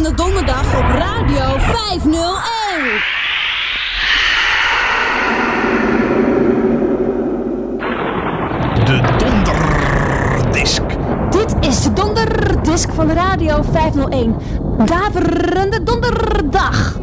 Daverende Donderdag op Radio 501. De donderdisk. Dit is de donderdisk van Radio 501. Daverende Donderdag.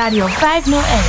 Radio 501.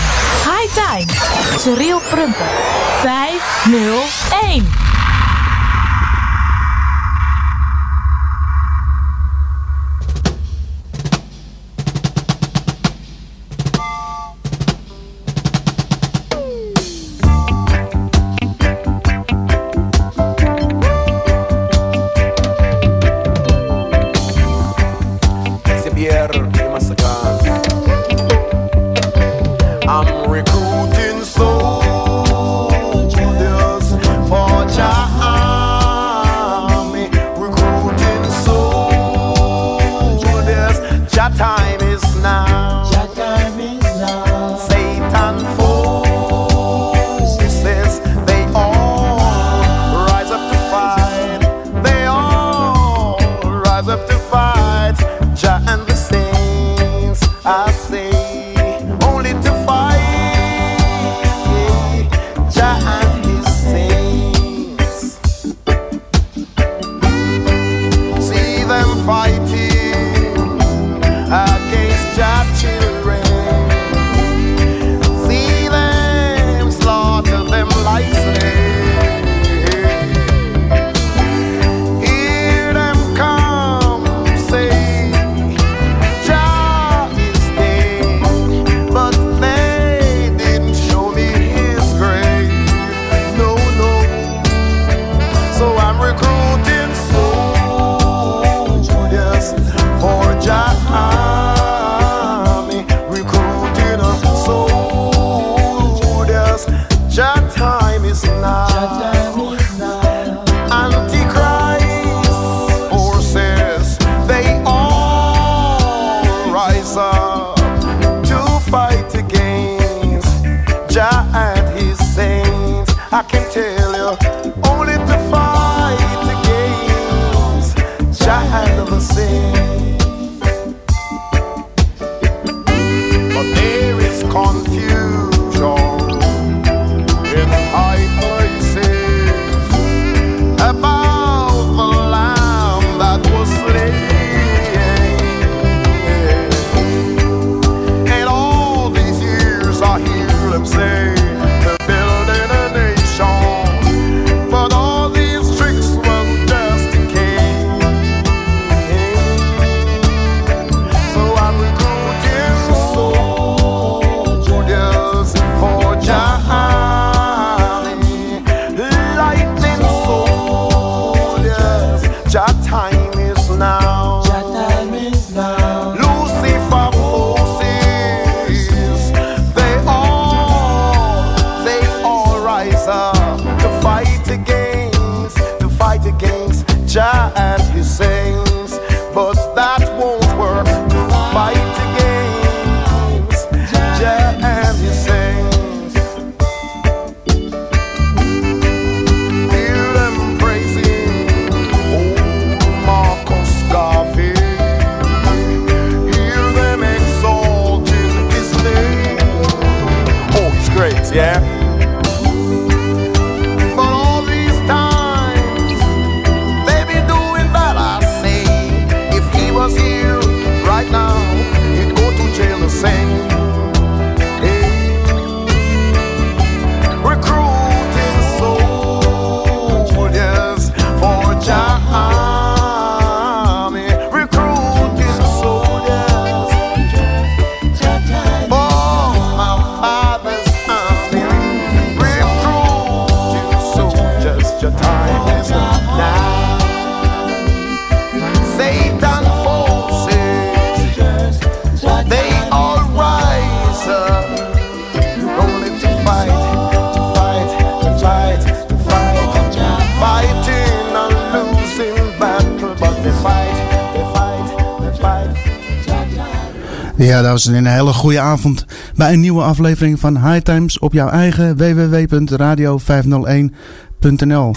Ja, dat was een hele goede avond bij een nieuwe aflevering van High Times op jouw eigen www.radio501.nl.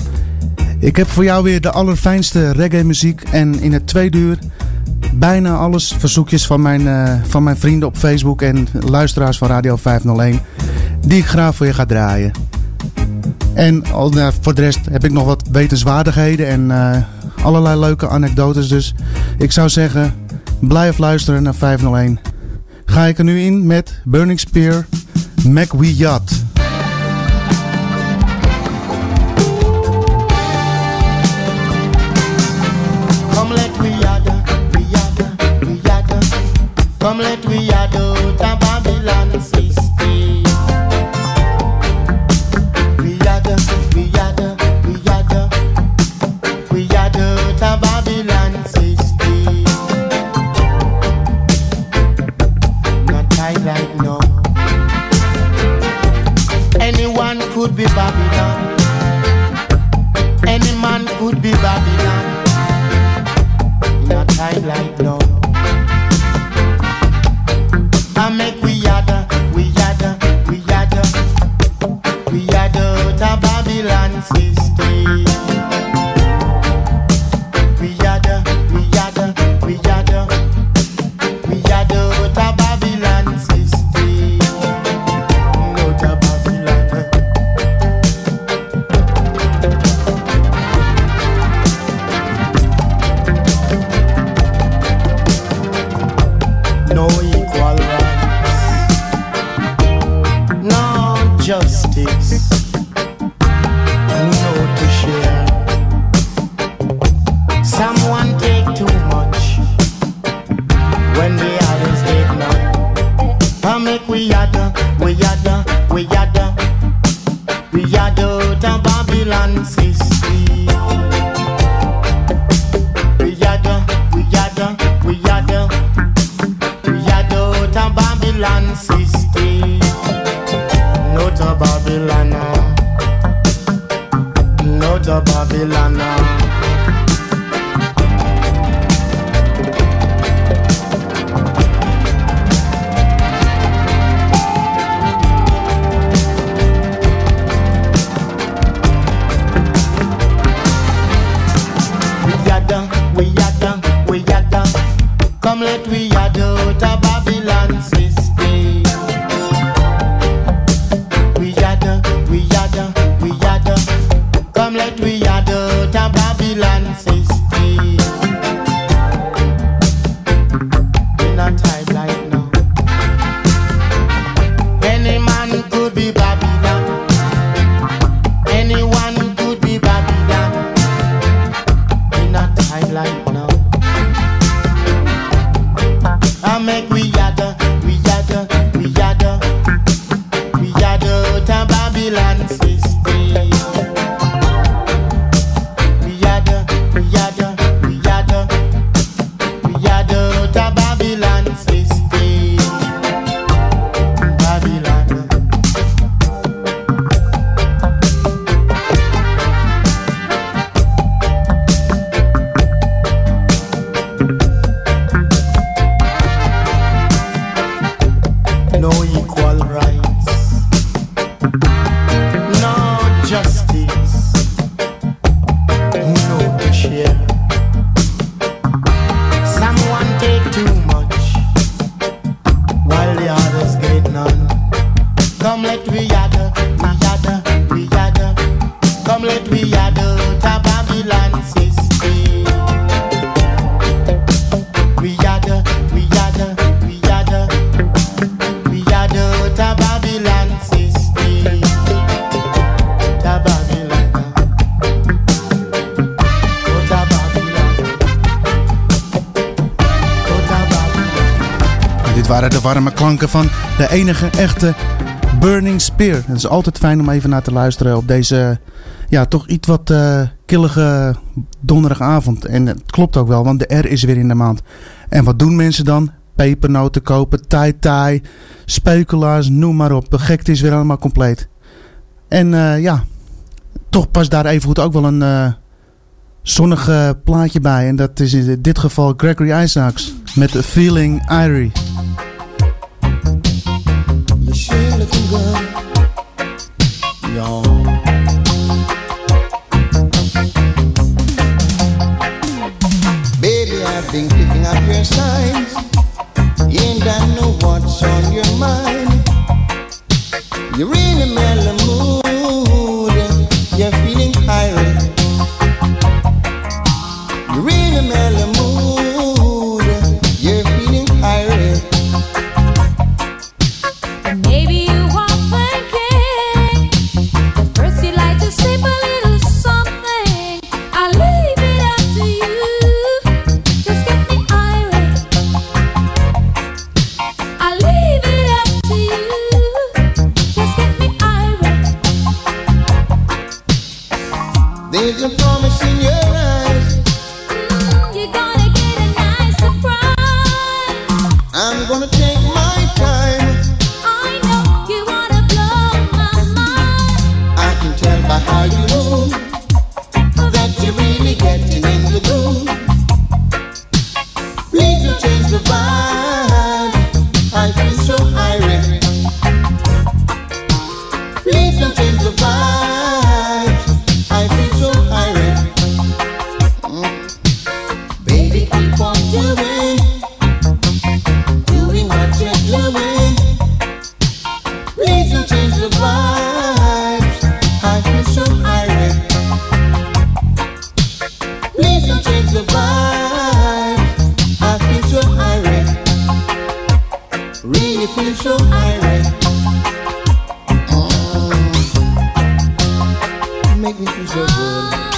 Ik heb voor jou weer de allerfijnste reggae muziek en in het tweede uur bijna alles verzoekjes van mijn, uh, van mijn vrienden op Facebook en luisteraars van Radio 501 die ik graag voor je ga draaien. En uh, voor de rest heb ik nog wat wetenswaardigheden en uh, allerlei leuke anekdotes. Dus ik zou zeggen, blijf luisteren naar 501 ga ik er nu in met Burning Spear, McWee Come let we yada, we yada, we yada. Come let we yada, van de enige echte Burning Spear. Het is altijd fijn om even naar te luisteren op deze ja, toch iets wat uh, killige donderdagavond. En het klopt ook wel, want de R is weer in de maand. En wat doen mensen dan? Pepernoten kopen, tai tai, speukelaars, noem maar op. De gekte is weer allemaal compleet. En uh, ja, toch past daar even goed ook wel een uh, zonnig plaatje bij. En dat is in dit geval Gregory Isaacs met Feeling Irie. really feel so high, Oh, make me feel so good.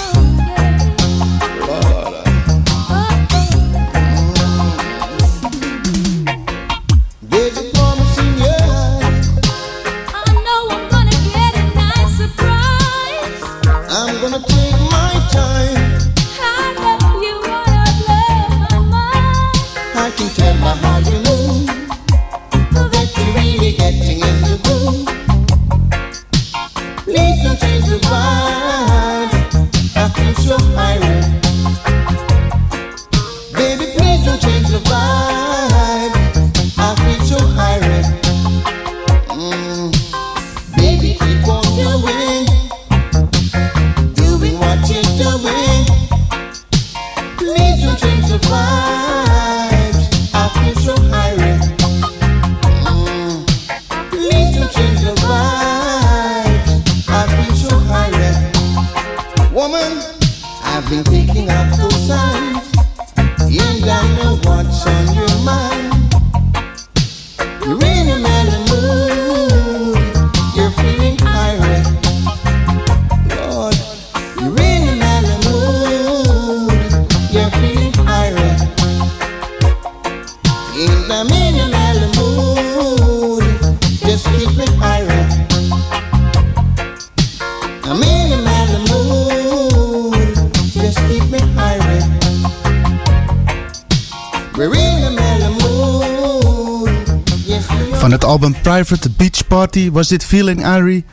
was dit Feeling Irie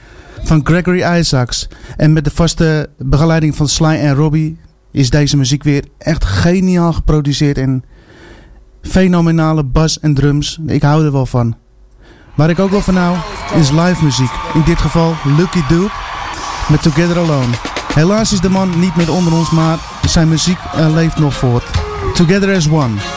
van Gregory Isaacs. En met de vaste begeleiding van Sly en Robbie is deze muziek weer echt geniaal geproduceerd. En fenomenale bas en drums. Ik hou er wel van. Waar ik ook wel van hou is live muziek. In dit geval Lucky Dupe met Together Alone. Helaas is de man niet meer onder ons, maar zijn muziek eh, leeft nog voort. Together as One.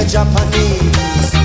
the Japanese.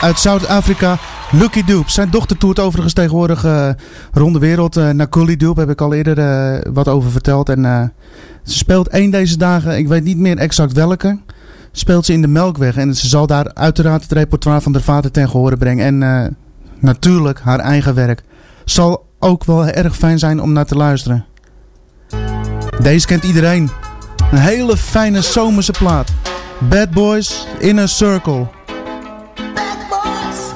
Uit Zuid-Afrika, Lucky Dube. Zijn dochter toert overigens tegenwoordig uh, rond de wereld. Uh, naar Cully Dube heb ik al eerder uh, wat over verteld. En ze speelt één deze dagen, ik weet niet meer exact welke. Speelt ze in de Melkweg. En ze zal daar uiteraard het repertoire van haar vader ten gehore brengen. En natuurlijk haar eigen werk. Zal ook wel erg fijn zijn om naar te luisteren. Deze kent iedereen. Een hele fijne zomerse plaat. Bad Boys in a Circle.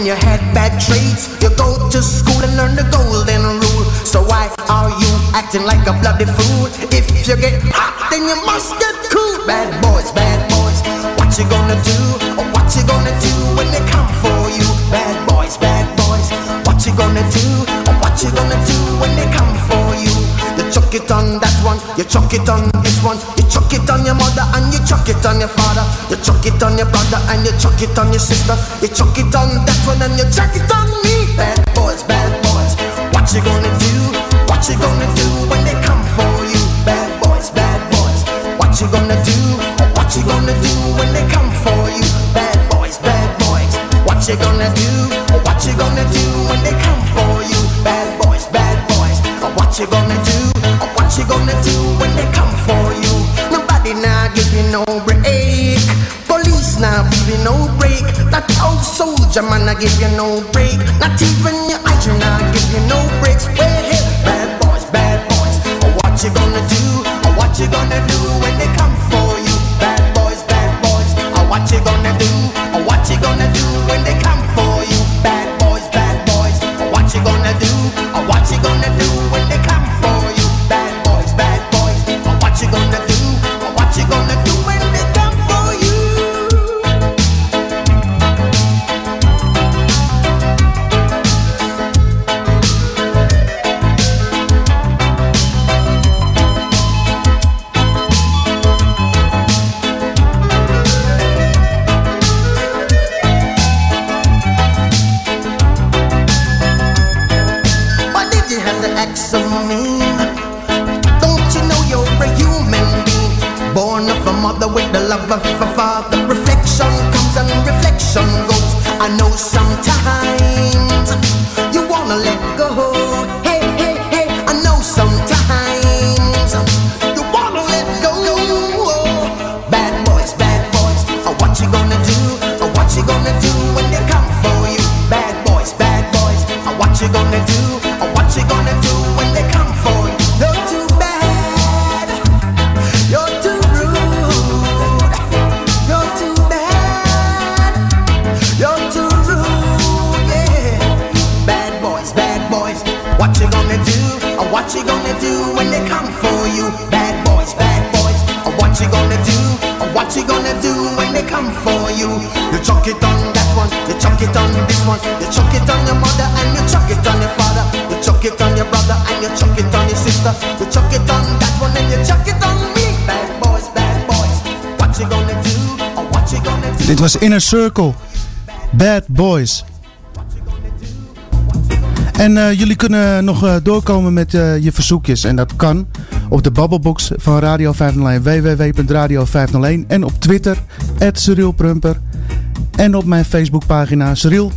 And you had bad traits. You go to school and learn the golden rule. So why are you acting like a bloody fool? If you get hot, then you must get cool. Bad boys, bad boys, what you gonna do? Or what you gonna do when they come for you? Bad boys, bad boys, what you gonna do? Or what you gonna do when they come for you? You chuck it on that one, you chuck it on this one, you chuck it on your chuck it on your father. You chuck it on your brother and you chuck it on your sister. You chuck it on that one and you chuck it on me. Bad boys, bad boys, what you gonna do? What you gonna do when they come for you? Bad boys, bad boys, what you gonna do? What you gonna do when they come for you? Bad boys, bad boys, what you gonna do? What you gonna do when they come for you? Bad boys, bad boys, what you gonna do? What you gonna do when they come for you? You no break. Police now give you no break. That old soldier man I give you no break. Not even your eyes now give you no breaks. Well, hey, bad boys, bad boys. Oh, what you gonna do? Oh, what you gonna do when they come for you? Bad boys, bad boys. Oh, what you gonna do? What you gonna do when they come was Inner Circle. Bad Boys. En uh, jullie kunnen nog uh, doorkomen met uh, je verzoekjes. En dat kan op de babbelbox van Radio 501. www.radio501. En op Twitter, @cyrilprumper. En op mijn Facebookpagina Cyril.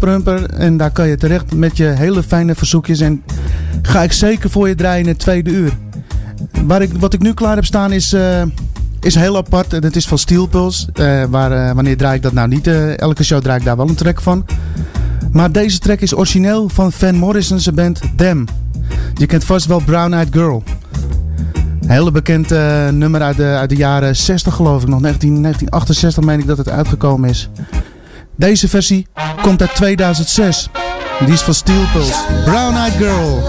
En daar kan je terecht met je hele fijne verzoekjes. En ga ik zeker voor je draaien in het tweede uur. Waar ik, wat ik nu klaar heb staan is is heel apart. Het is van Steel Pulse. Uh, waar, uh, wanneer draai ik dat nou niet? Uh, elke show draai ik daar wel een track van. Maar deze track is origineel van Van Morrison's band Dem. Je kent vast wel Brown Eyed Girl. Een hele bekend nummer uit de, uit de jaren 60 geloof ik nog. 19, 1968 meen ik dat het uitgekomen is. Deze versie komt uit 2006. Die is van Steel Pulse. Brown Eyed Girl.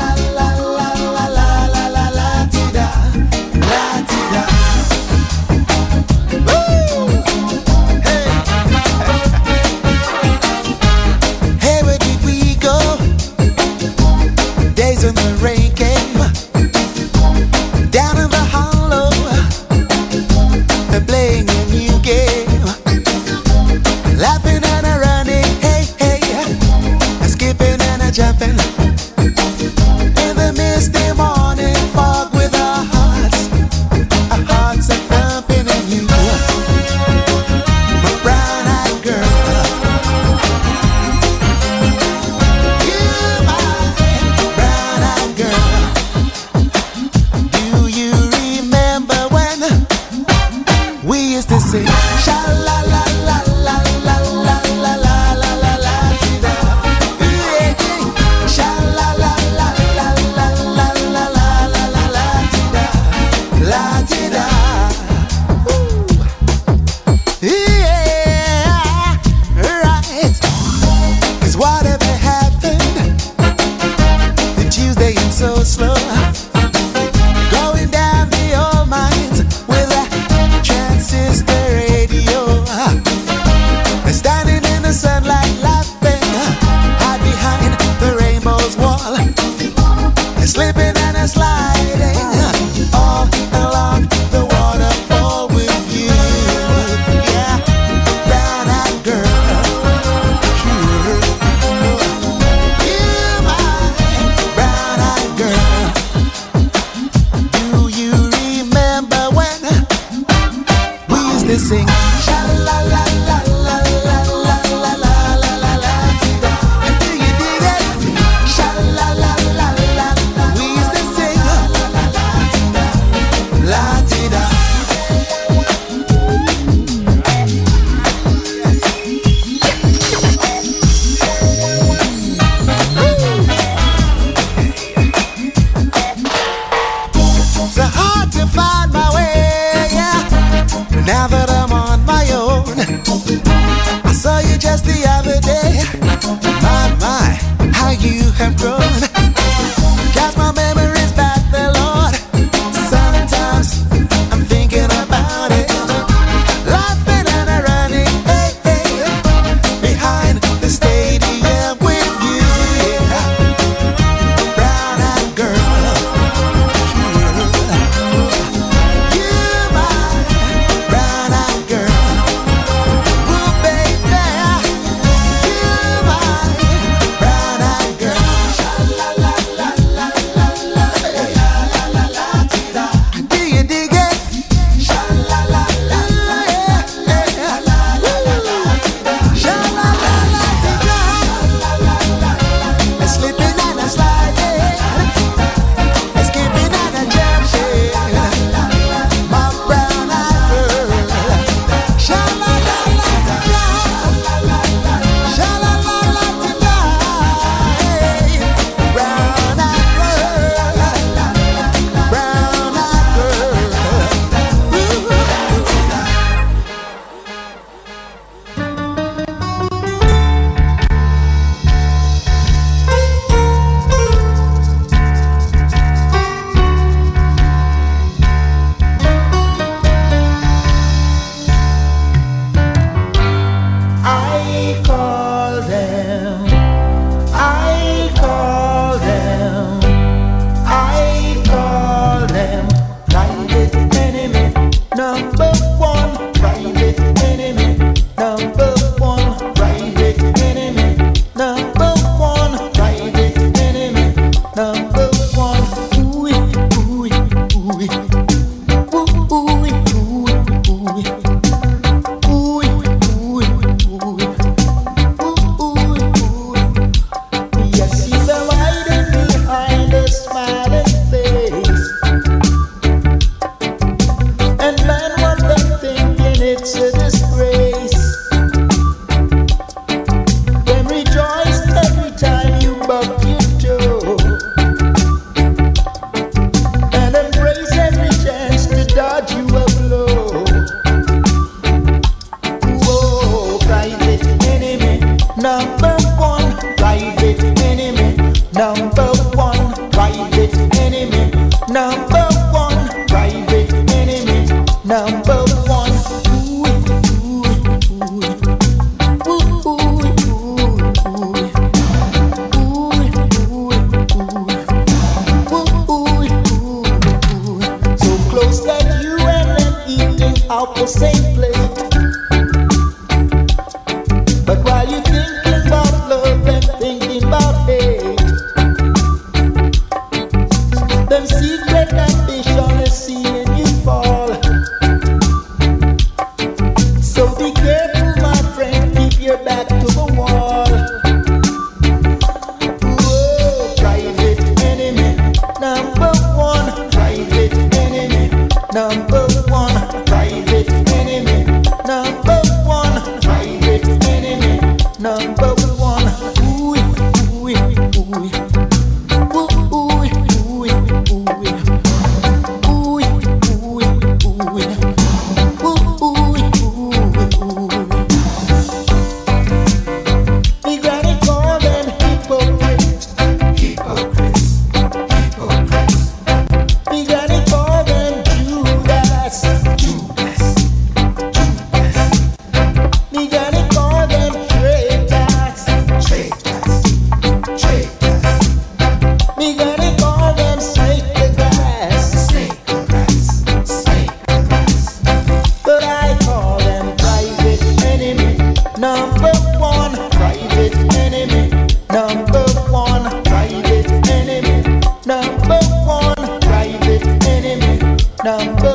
number.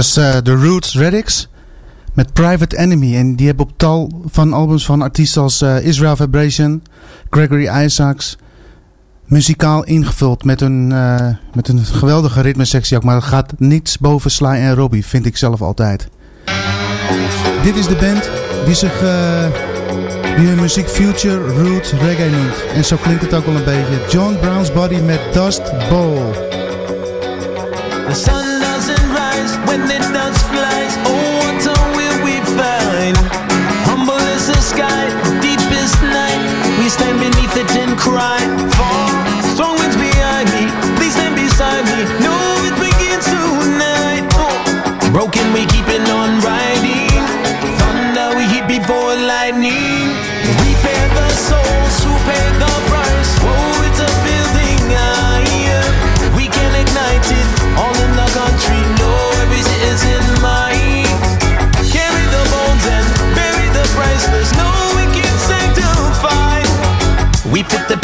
Was uh, The Roots Reddicks met Private Enemy. En die hebben op tal van albums van artiesten als uh, Israel Vibration, Gregory Isaacs... muzikaal ingevuld met een, uh, met een geweldige ritmesectie ook. Maar het gaat niets boven Sly en Robbie, vind ik zelf altijd. Dit is de band die zich... die hun muziek Future Roots Reggae noemt. En zo klinkt het ook wel een beetje. John Brown's Body met Dust Bowl. Stand beneath it and cry.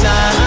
sign.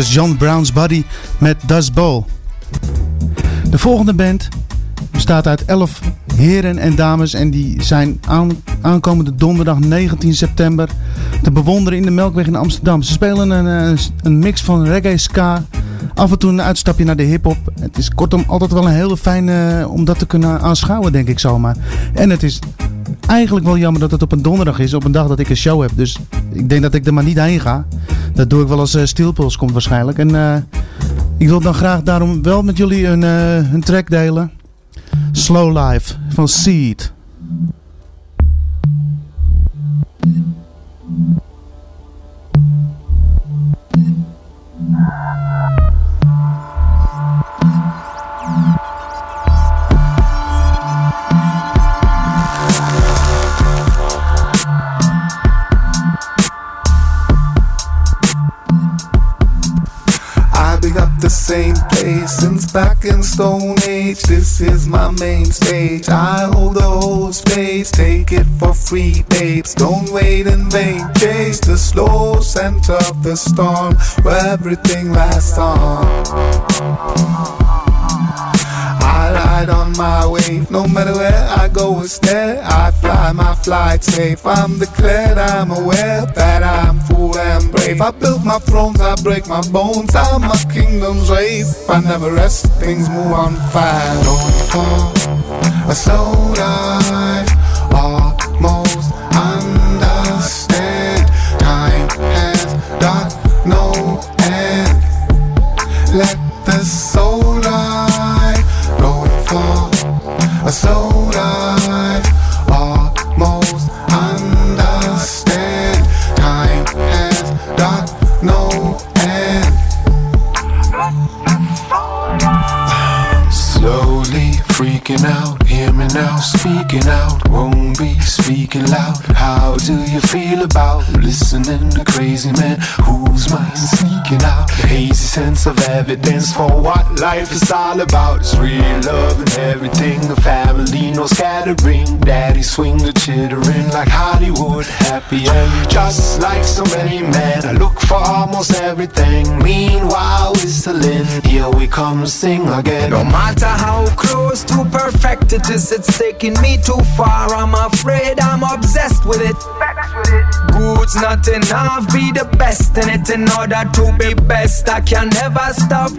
Dus John Brown's Body met Dust Bowl. De volgende band bestaat uit 11 heren en dames en die zijn aan, aankomende donderdag 19 september te bewonderen in de Melkweg in Amsterdam. Ze spelen een, eh, een mix van reggae, ska, af en toe een uitstapje naar de hip-hop. Het is kortom altijd wel een hele fijne eh, om dat te kunnen aanschouwen, denk ik zomaar. En het is eigenlijk wel jammer dat het op een donderdag is, op een dag dat ik een show heb. Dus ik denk dat ik er maar niet heen ga. Dat doe ik wel als uh, Steelpuls komt waarschijnlijk. En eh, ik wil dan graag daarom wel met jullie een, eh, een track delen. Slow Life van Seed. Is my main stage. I hold the whole space, take it for free, babes. Don't wait in vain. Chase the slow center of the storm where everything lasts on. Ride on my wave, no matter where I go instead. I fly my flight safe. I'm declared, I'm aware that I'm full and brave. I build my thrones, I break my bones. I'm a kingdom's race. I never rest, things move on fire. Don't fall, a slow dive, about listening to crazy man whose minds sneaking out? Sense of evidence for what life is all about. It's real love and everything, a family, no scattering. Daddy swing the chittering like Hollywood, happy and just like so many men. I look for almost everything. Meanwhile, whistling, here we come, sing again. No matter how close to perfect it is, it's taking me too far. I'm afraid I'm obsessed with it. Good's not enough, be the best in it. In order to be best, I can never stop.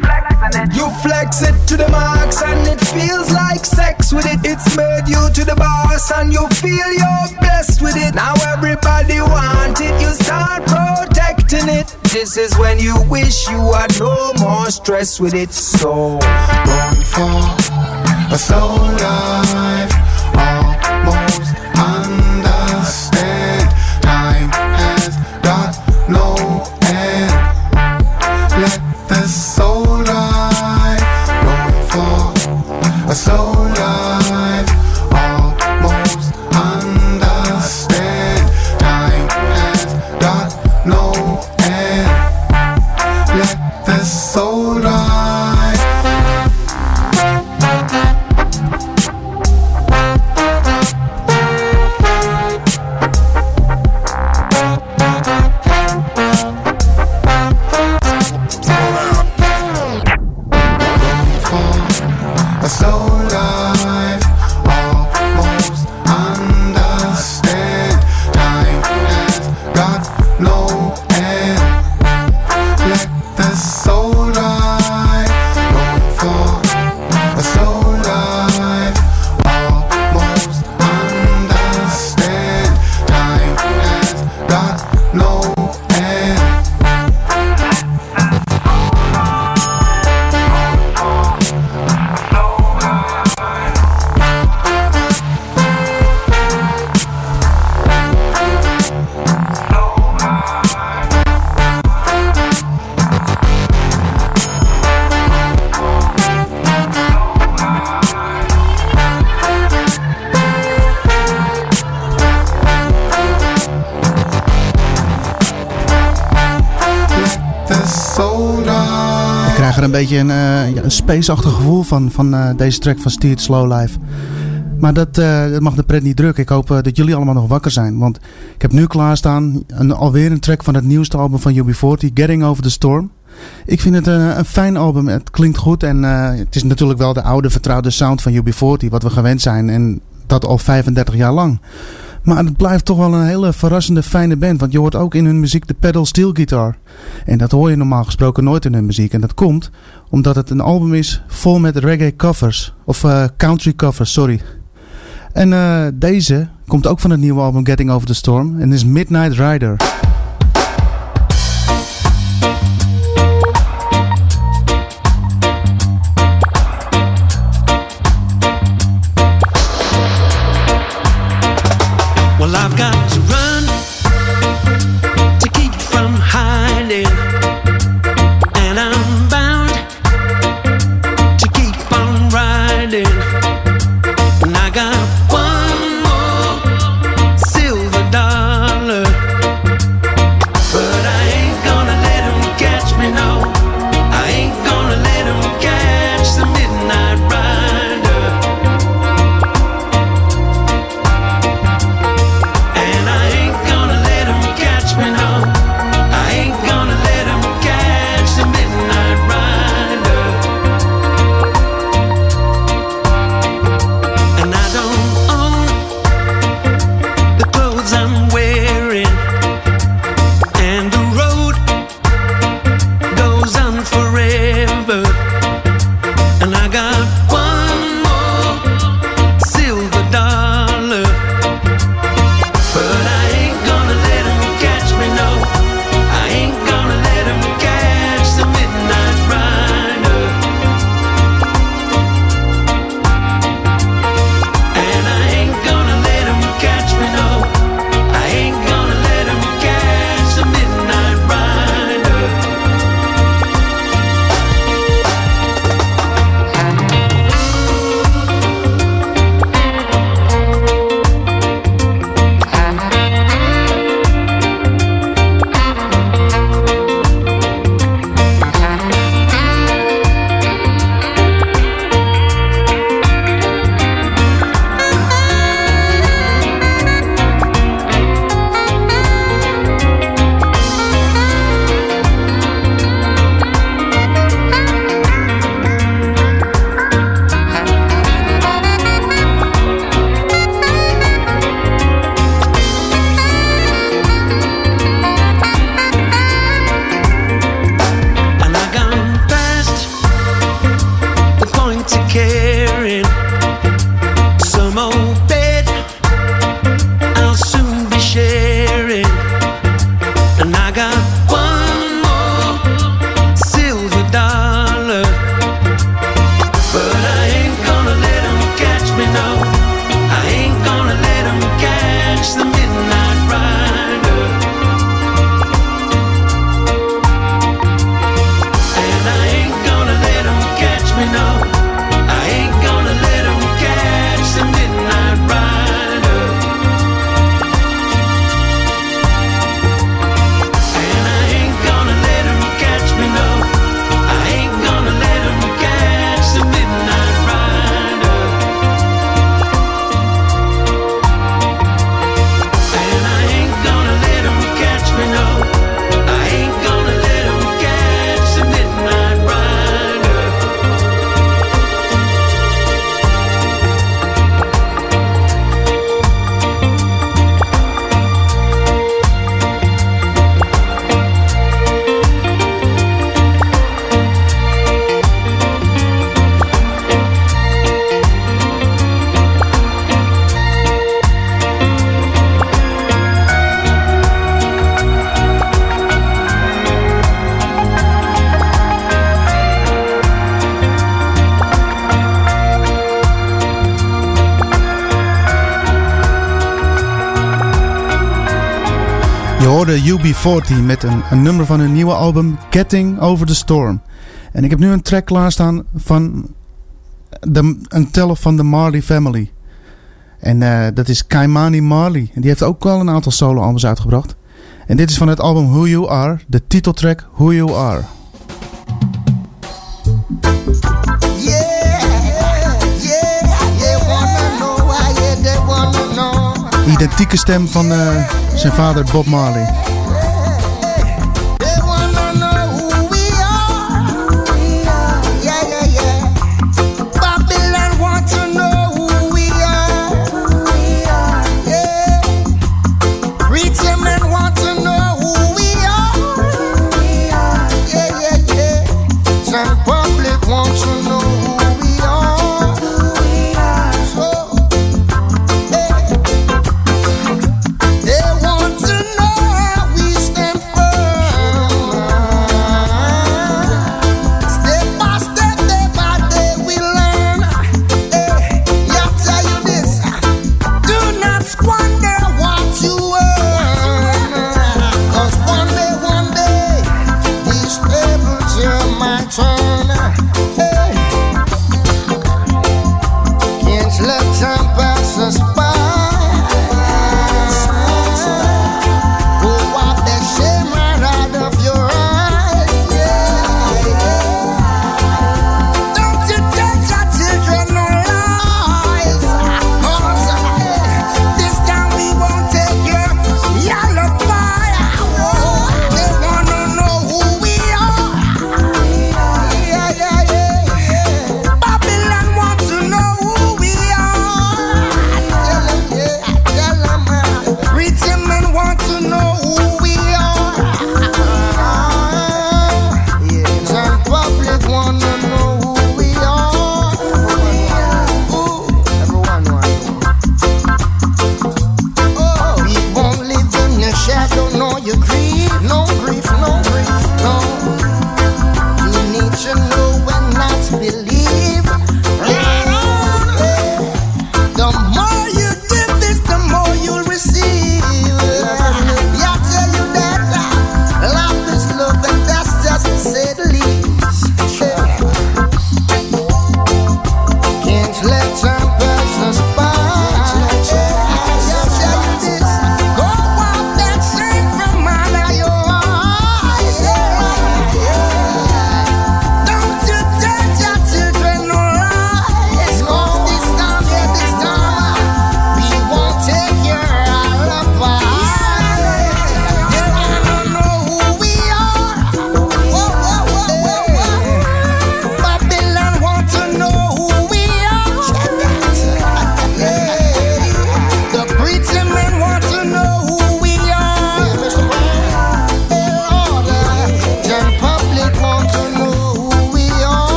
You flex it to the max, and it feels like sex with it. It's made you to the boss, and you feel you're blessed with it. Now everybody want it, you start protecting it. This is when you wish you had no more stress with it. So, going for a soul life. Spaceachtig gevoel van, van uh, deze track van Steered Slow Life. Maar dat, uh, dat mag de pret niet drukken. Ik hoop dat jullie allemaal nog wakker zijn. Want ik heb nu klaarstaan een, alweer een track van het nieuwste album van UB40, Getting Over the Storm. Ik vind het een, een fijn album. Het klinkt goed en het is natuurlijk wel de oude vertrouwde sound van UB40, wat we gewend zijn. En dat al 35 jaar lang. Maar het blijft toch wel een hele verrassende fijne band. Want je hoort ook in hun muziek de pedal steel guitar. En dat hoor je normaal gesproken nooit in hun muziek. En dat komt omdat het een album is vol met reggae covers. Of uh, country covers, sorry. En uh, deze komt ook van het nieuwe album Getting Over the Storm. En is Midnight Rider. UB40 met een, een, nummer van hun nieuwe album Getting Over the Storm. En ik heb nu een track klaarstaan van de, een teller van de Marley Family. En eh, dat is Kaimani Marley. En die heeft ook al een aantal solo-albums uitgebracht. En dit is van het album Who You Are, de titeltrack Who You Are. Identieke stem van... Eh, zijn vader Bob Marley.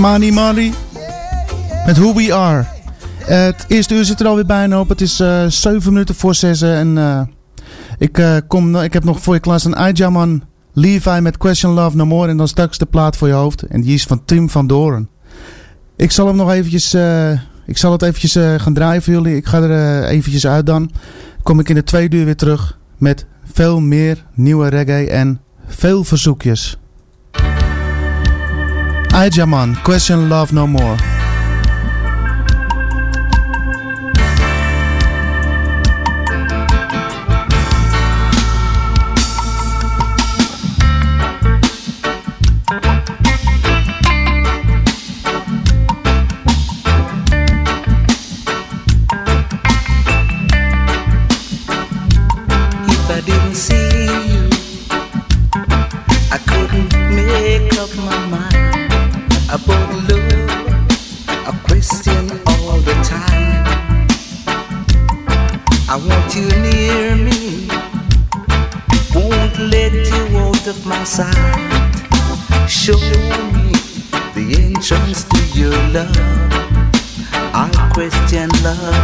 Kamani Mali met Who We Are. het eerste uur zit er alweer bijna op. Het is uh, eh, 7 minuten voor 6 en uh, ik, uh, kom, ik heb nog voor je klas een Ijaman Levi met Question Love No More. En dan straks de plaat voor je hoofd. En die is van Tim van Doren. Ik zal hem nog eventjes, ik zal het eventjes gaan draaien voor jullie. Ik ga er eventjes uit dan. Kom ik in de tweede uur weer terug met veel meer nieuwe reggae en veel verzoekjes. Ijaman, Question Love No More. outside. Show me the entrance to your love. I question love.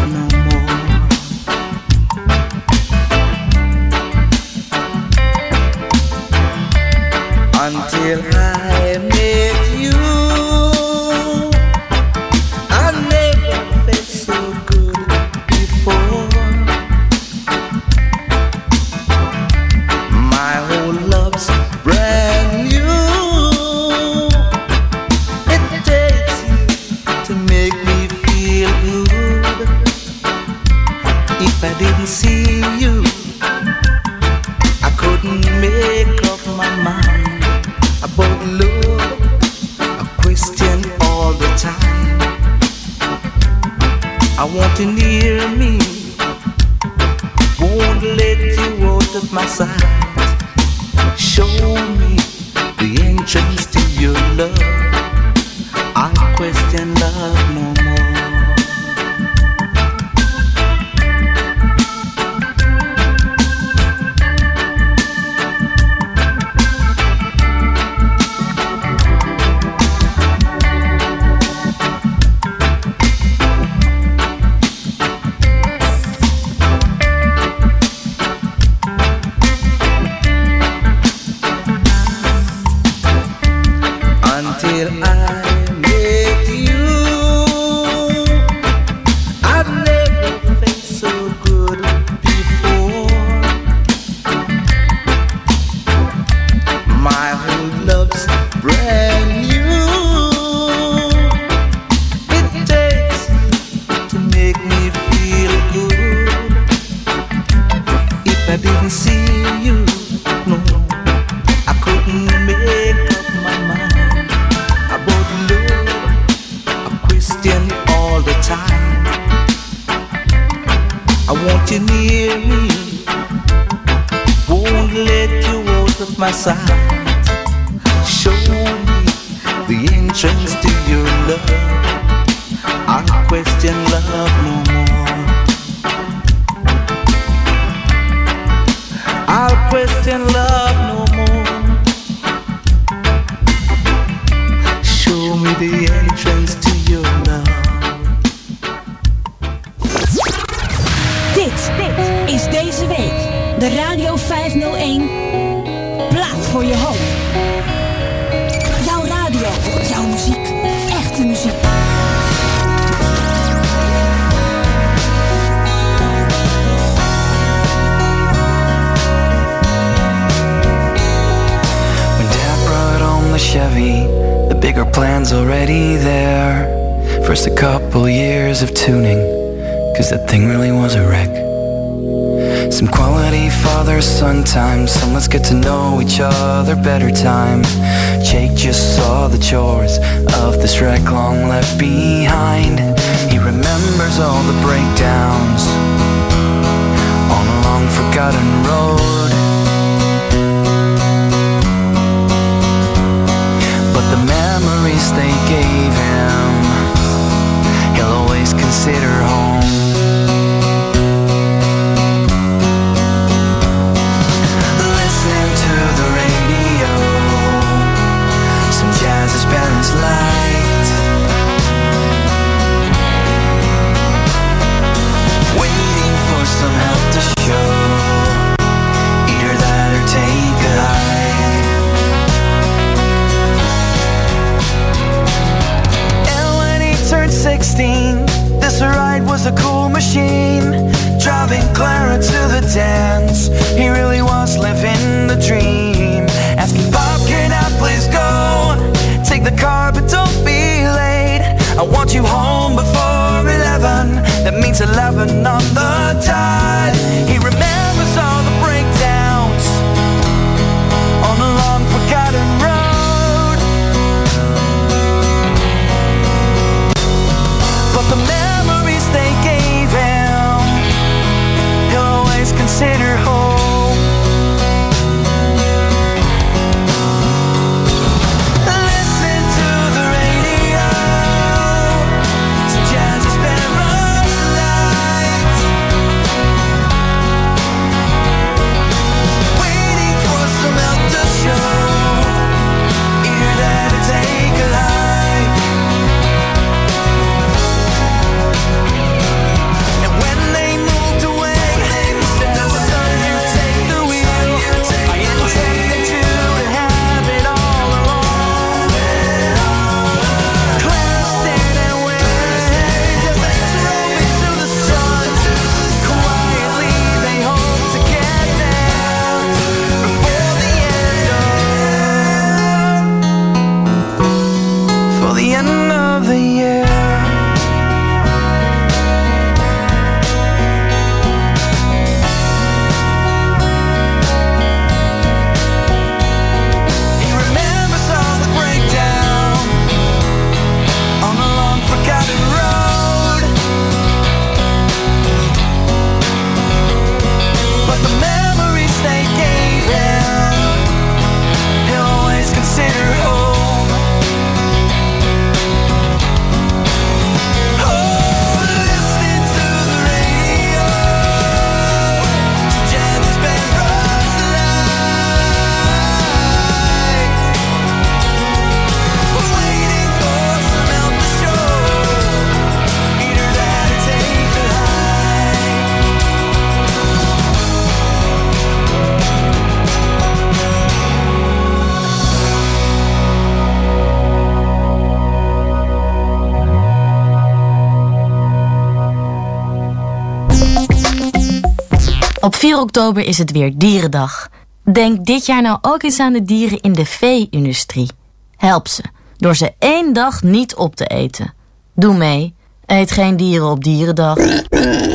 4 oktober is het weer Dierendag. Denk dit jaar nou ook eens aan de dieren in de vee-industrie. Help ze door ze één dag niet op te eten. Doe mee. Eet geen dieren op Dierendag.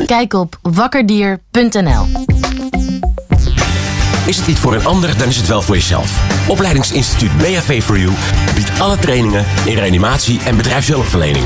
Kijk op wakkerdier.nl. Is het niet voor een ander, dan is het wel voor jezelf. Opleidingsinstituut BHV for You biedt alle trainingen in reanimatie en bedrijfshulpverlening.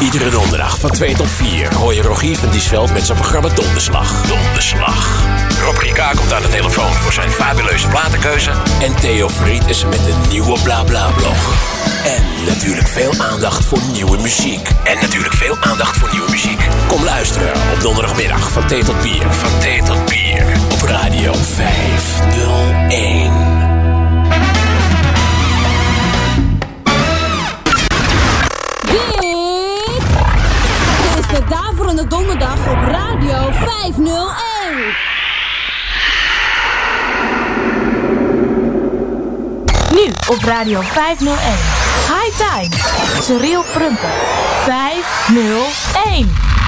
Iedere donderdag van 2 tot 4 hoor je Rogier van Diesveld met zijn programma Donderslag. Donderslag. Rob Rika komt aan de telefoon voor zijn fabuleuze platenkeuze. En Theo Fried is er met een nieuwe BlaBla-blog. En natuurlijk veel aandacht voor nieuwe muziek. En natuurlijk veel aandacht voor nieuwe muziek. Kom luisteren op donderdagmiddag van thee tot bier. Van thee tot bier. Op Radio 501. De Daverende Donderdag op Radio 501. Nu op Radio 501. High Time. Cyril Prumper. 501.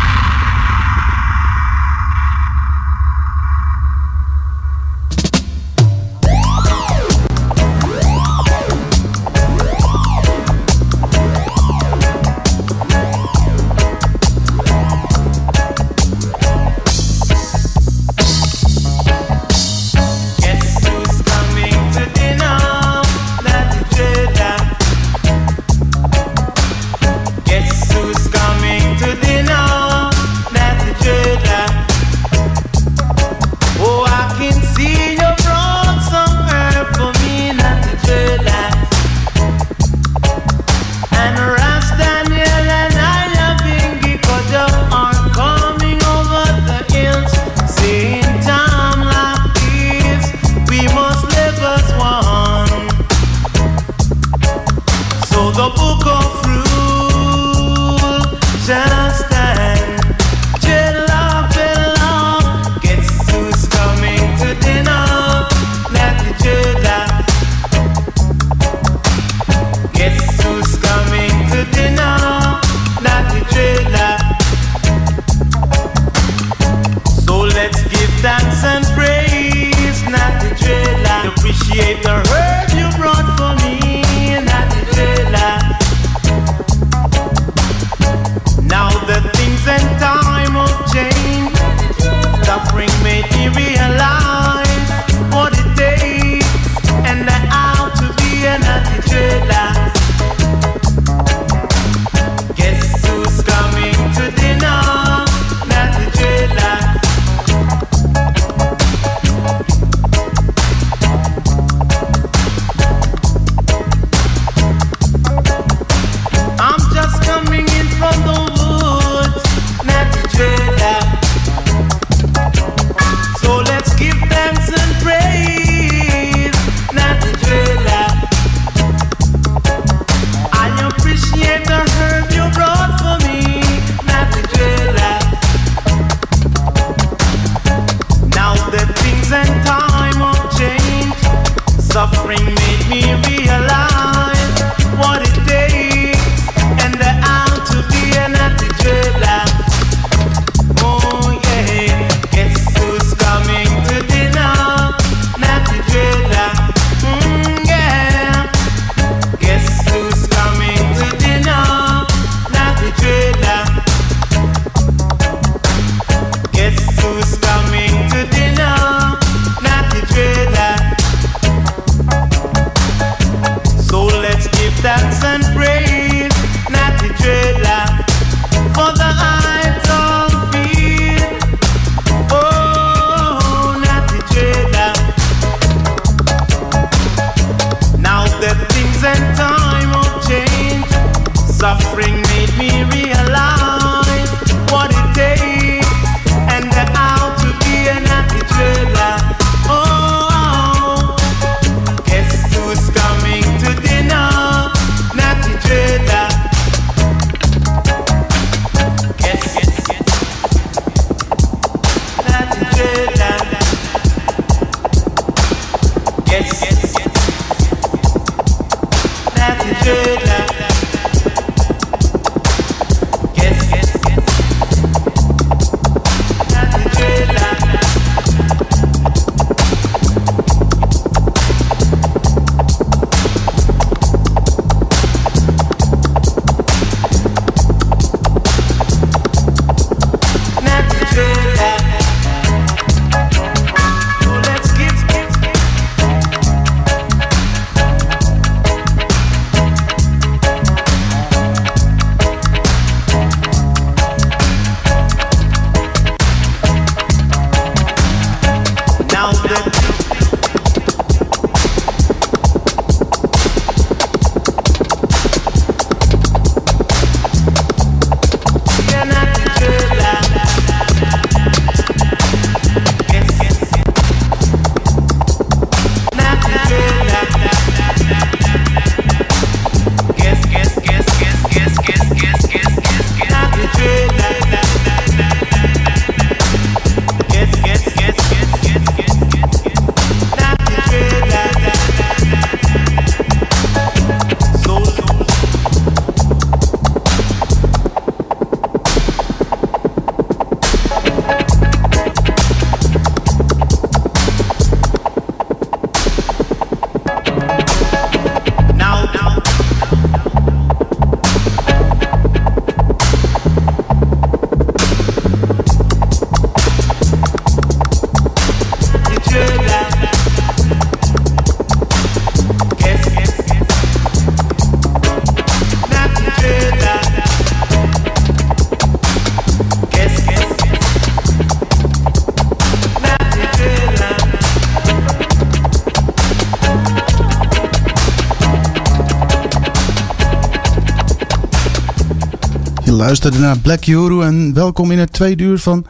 Luisterde naar Black Euro en welkom in het tweede uur van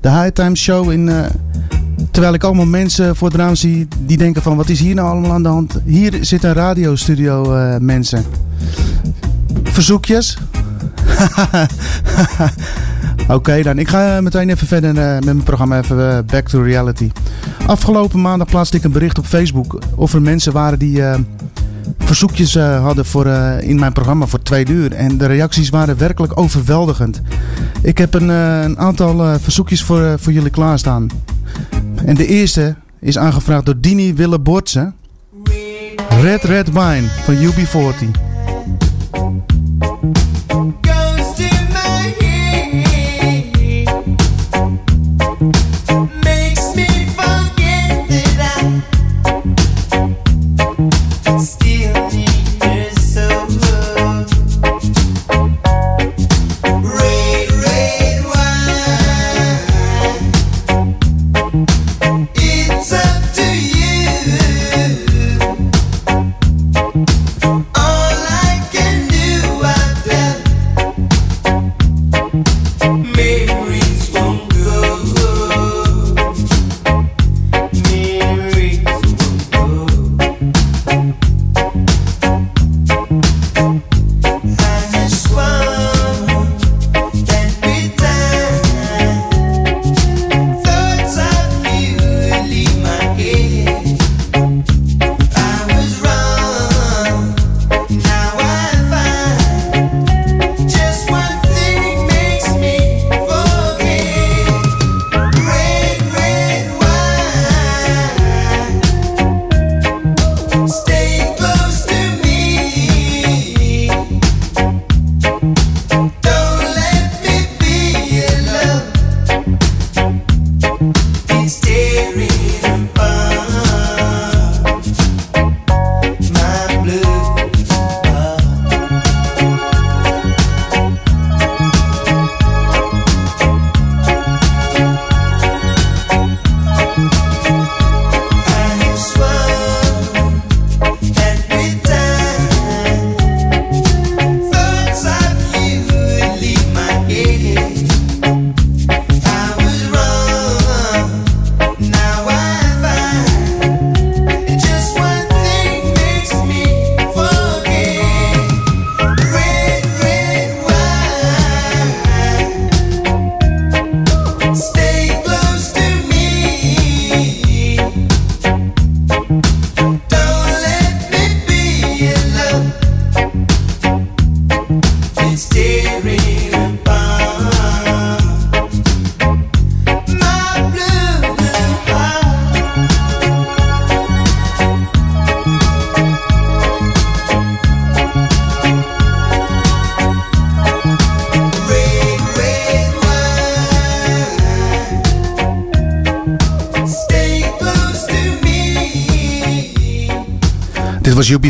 de High Time Show. In, eh, terwijl ik allemaal mensen voor het raam zie die denken van wat is hier nou allemaal aan de hand? Hier zit een radiostudio eh mensen. Verzoekjes? Oké dan, ik ga meteen even verder eh, met mijn programma even Back to Reality. Afgelopen maandag plaatste ik een bericht op Facebook of er mensen waren die... verzoekjes eh, hadden voor, eh, in mijn programma voor twee uur. En de reacties waren werkelijk overweldigend. Ik heb een, eh, een aantal verzoekjes voor, voor jullie klaarstaan. En de eerste is aangevraagd door Dini Willebortse. Red Red Wine van UB40.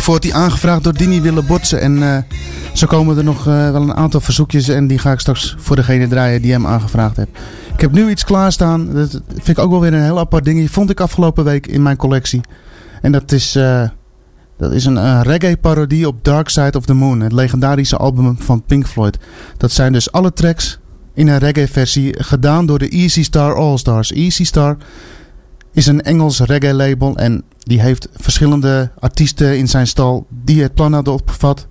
Was UB40 aangevraagd door Dini Willen Botsen. En eh, zo komen er nog eh, wel een aantal verzoekjes. En die ga ik straks voor degene draaien die hem aangevraagd heeft. Ik heb nu iets klaarstaan. Dat vind ik ook wel weer een heel apart ding. Die vond ik afgelopen week in mijn collectie. En dat is, eh, dat is een, reggae-parodie op Dark Side of the Moon. Het legendarische album van Pink Floyd. Dat zijn dus alle tracks in een reggae-versie. Gedaan door de Easy Star All-Stars. Easy Star is een Engels reggae-label. En die heeft verschillende artiesten in zijn stal die het plan hadden opgevat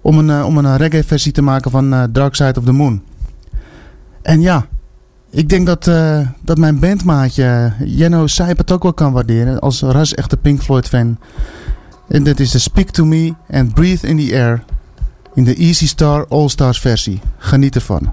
om een, eh, om een reggae-versie te maken van eh, Dark Side of the Moon. En ja, ik denk dat, eh, dat mijn bandmaatje Jenno Sijp het ook wel kan waarderen als ras echte Pink Floyd fan. En dit is de Speak to Me and Breathe in the Air in de Easy Star All Stars versie. Geniet ervan.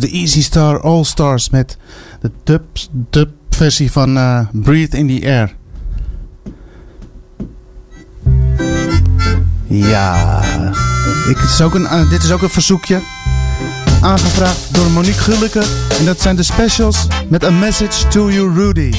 Was de Easy Star All Stars met de dub, dub versie van eh, Breathe in the Air. Ja, ik, is ook een, eh, dit is ook een verzoekje. Aangevraagd door Monique Gulleke. En dat zijn de specials met A Message to You Rudy.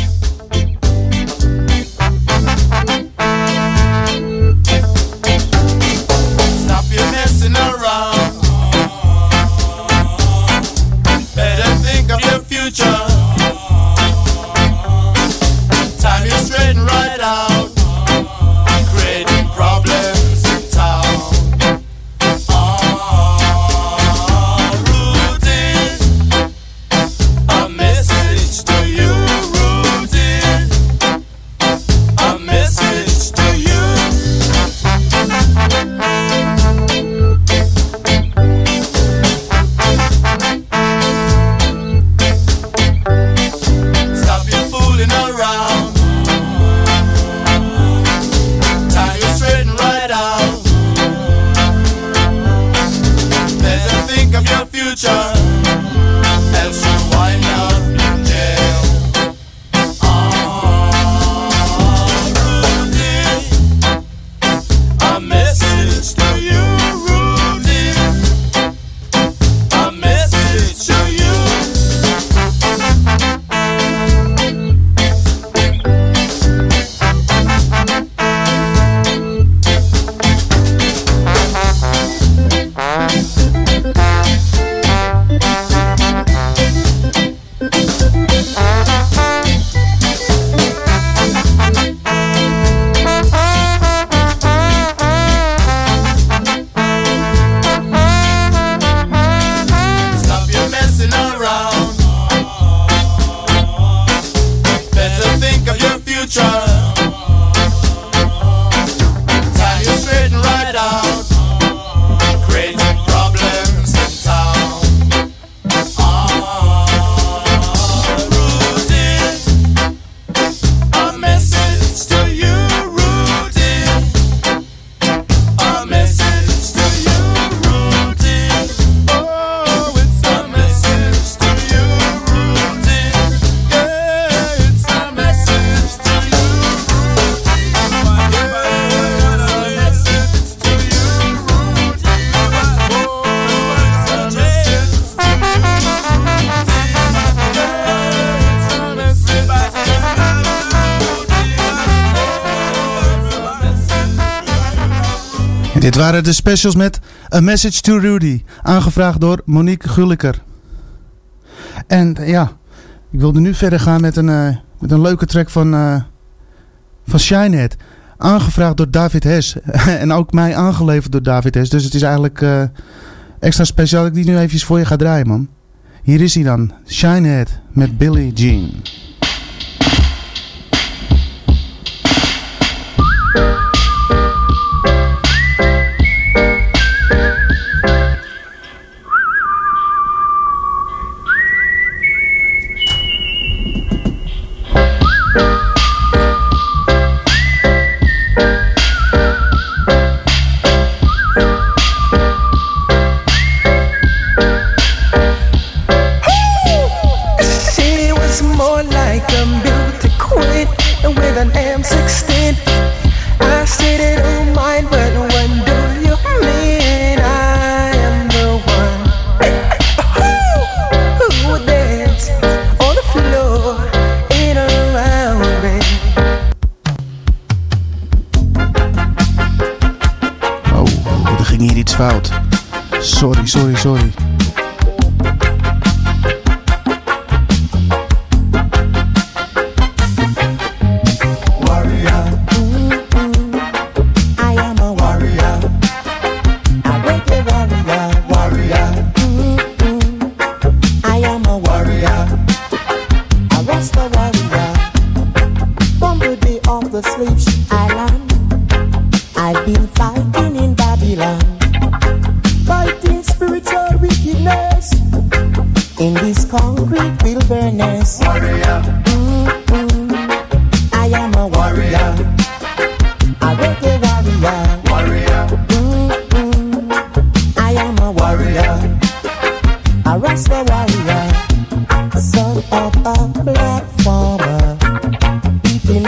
De specials met A Message to Rudy, aangevraagd door Monique Gulliker. En eh, ja, ik wilde nu verder gaan met een, eh, met een leuke track van, eh van Shinehead. Aangevraagd door David Hes. en ook mij aangeleverd door David Hes. Dus het is eigenlijk extra speciaal ik die nu eventjes voor je ga draaien, man. Hier is hij dan, Shinehead met Billie Jean.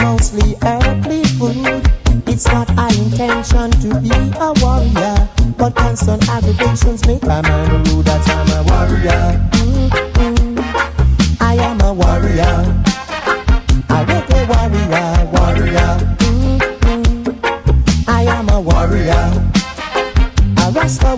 Mostly earthly food. It's not our intention to be a warrior. But constant aggravations make a man rude. That I'm a warrior. Mm-hmm. I am a warrior. A reggae warrior, warrior. Mm-hmm. I am a warrior. A Rasta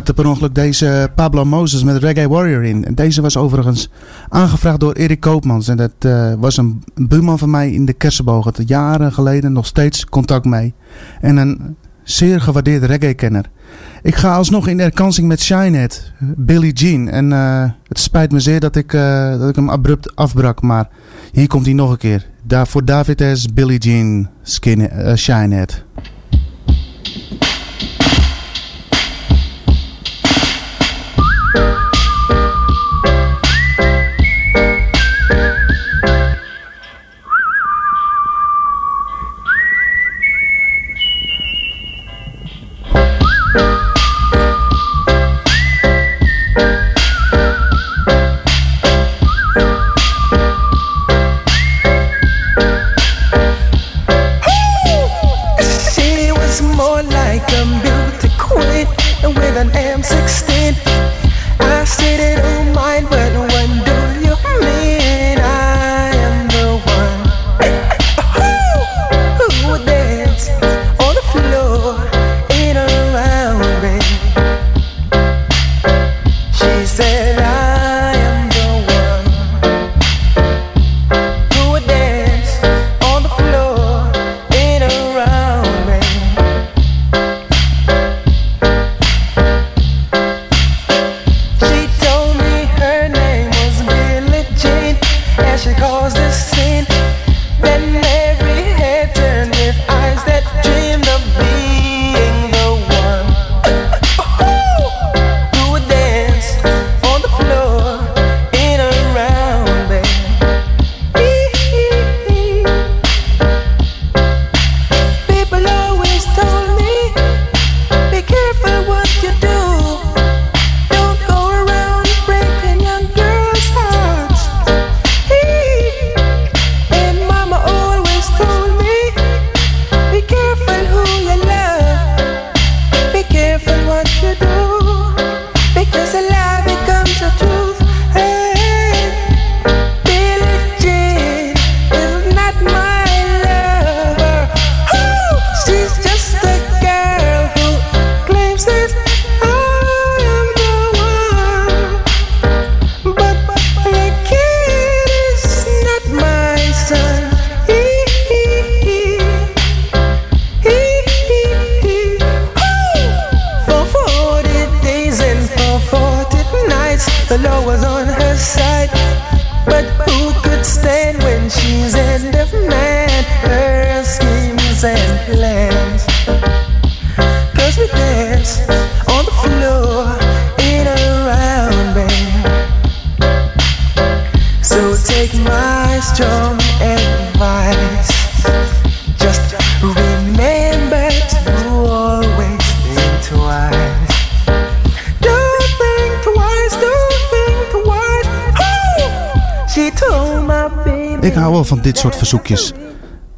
startte per ongeluk deze Pablo Moses met Reggae Warrior in. En deze was overigens aangevraagd door Erik Koopmans. En dat eh, was een buurman van mij in de Kersenboog. Had jaren geleden nog steeds contact mee. En een zeer gewaardeerde reggae-kenner. Ik ga alsnog in erkansing met Shinehead, Billie Jean. En eh, het spijt me zeer dat ik, eh, dat ik hem abrupt afbrak. Maar hier komt hij nog een keer. Daar voor David S. Billie Jean, Skin, eh, Shinehead.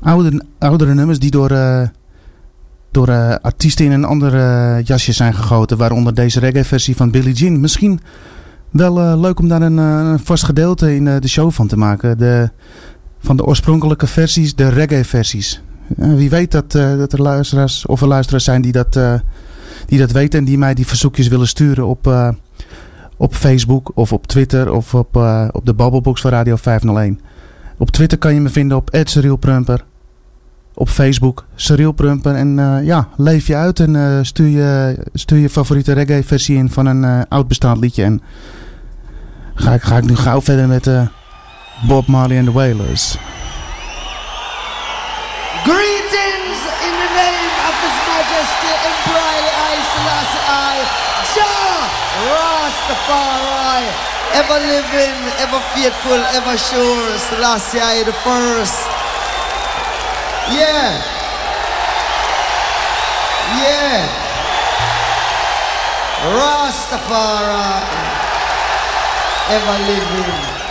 Oude, oudere nummers die door, eh, door eh, artiesten in een ander eh, jasje zijn gegoten. Waaronder deze reggae-versie van Billie Jean. Misschien wel leuk om daar een, een vast gedeelte in de show van te maken. De, van de oorspronkelijke versies, de reggae-versies. Wie weet dat, dat er luisteraars of er luisteraars zijn die dat, die dat weten. En die mij die verzoekjes willen sturen op, op Facebook of op Twitter of op, op de Babbelbox van Radio 501. Op Twitter kan je me vinden op @serialprumper. Op Facebook Cyril Prumper. En eh, ja, leef je uit en eh, stuur, je, stuur je favoriete reggae versie in van een eh, oud bestaand liedje. En ga ik, ga ik nu gauw verder met Bob Marley and the Wailers. Greetings in the name of His Majesty Emperor I Selassie I, Jah Rastafari, ever living, ever faithful, ever sure, Selassie I the first. Yeah. Yeah. Rastafari, ever living.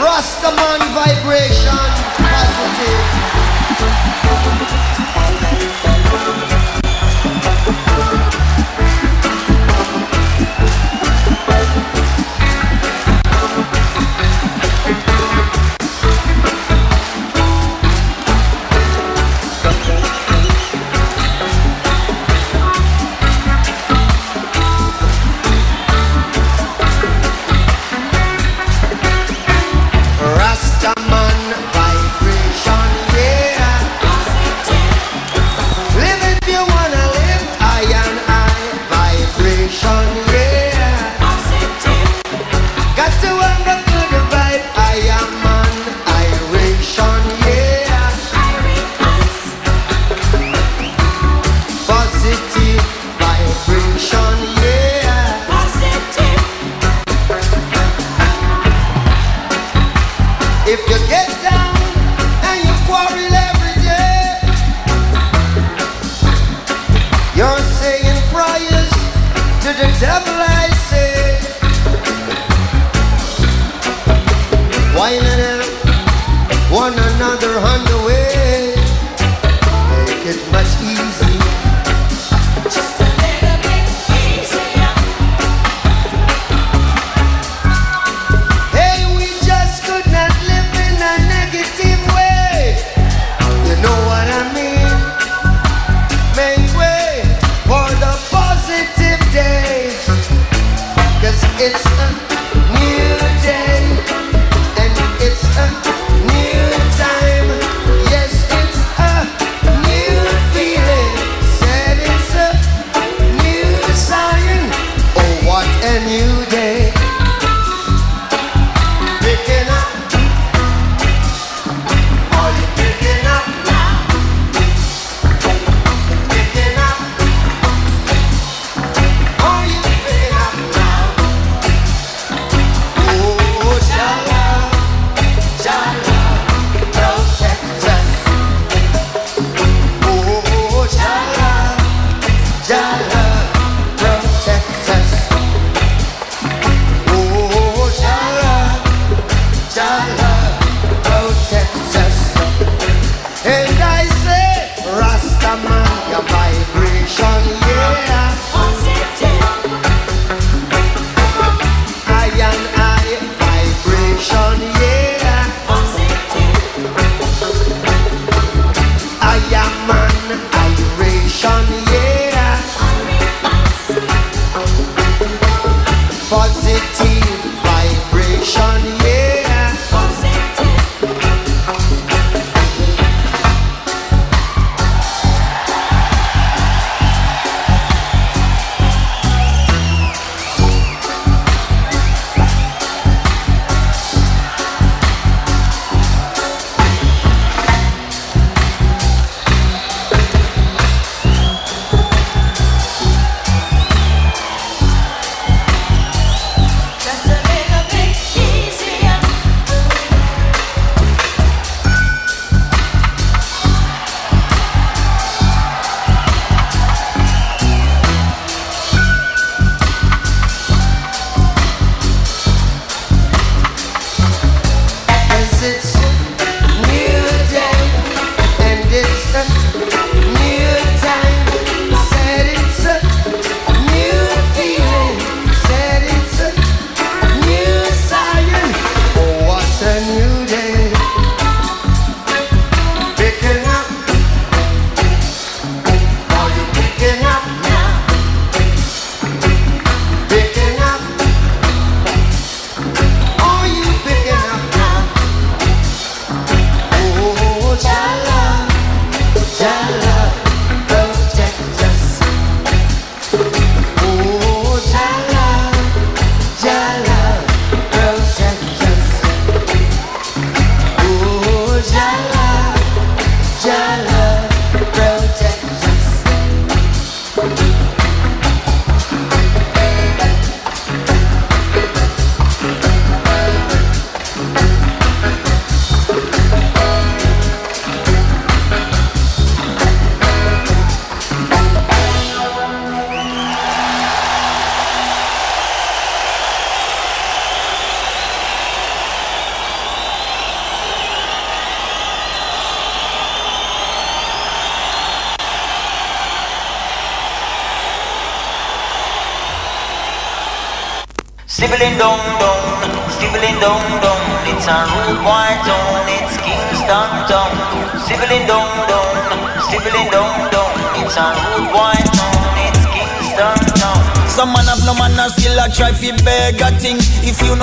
Rastaman vibration positive.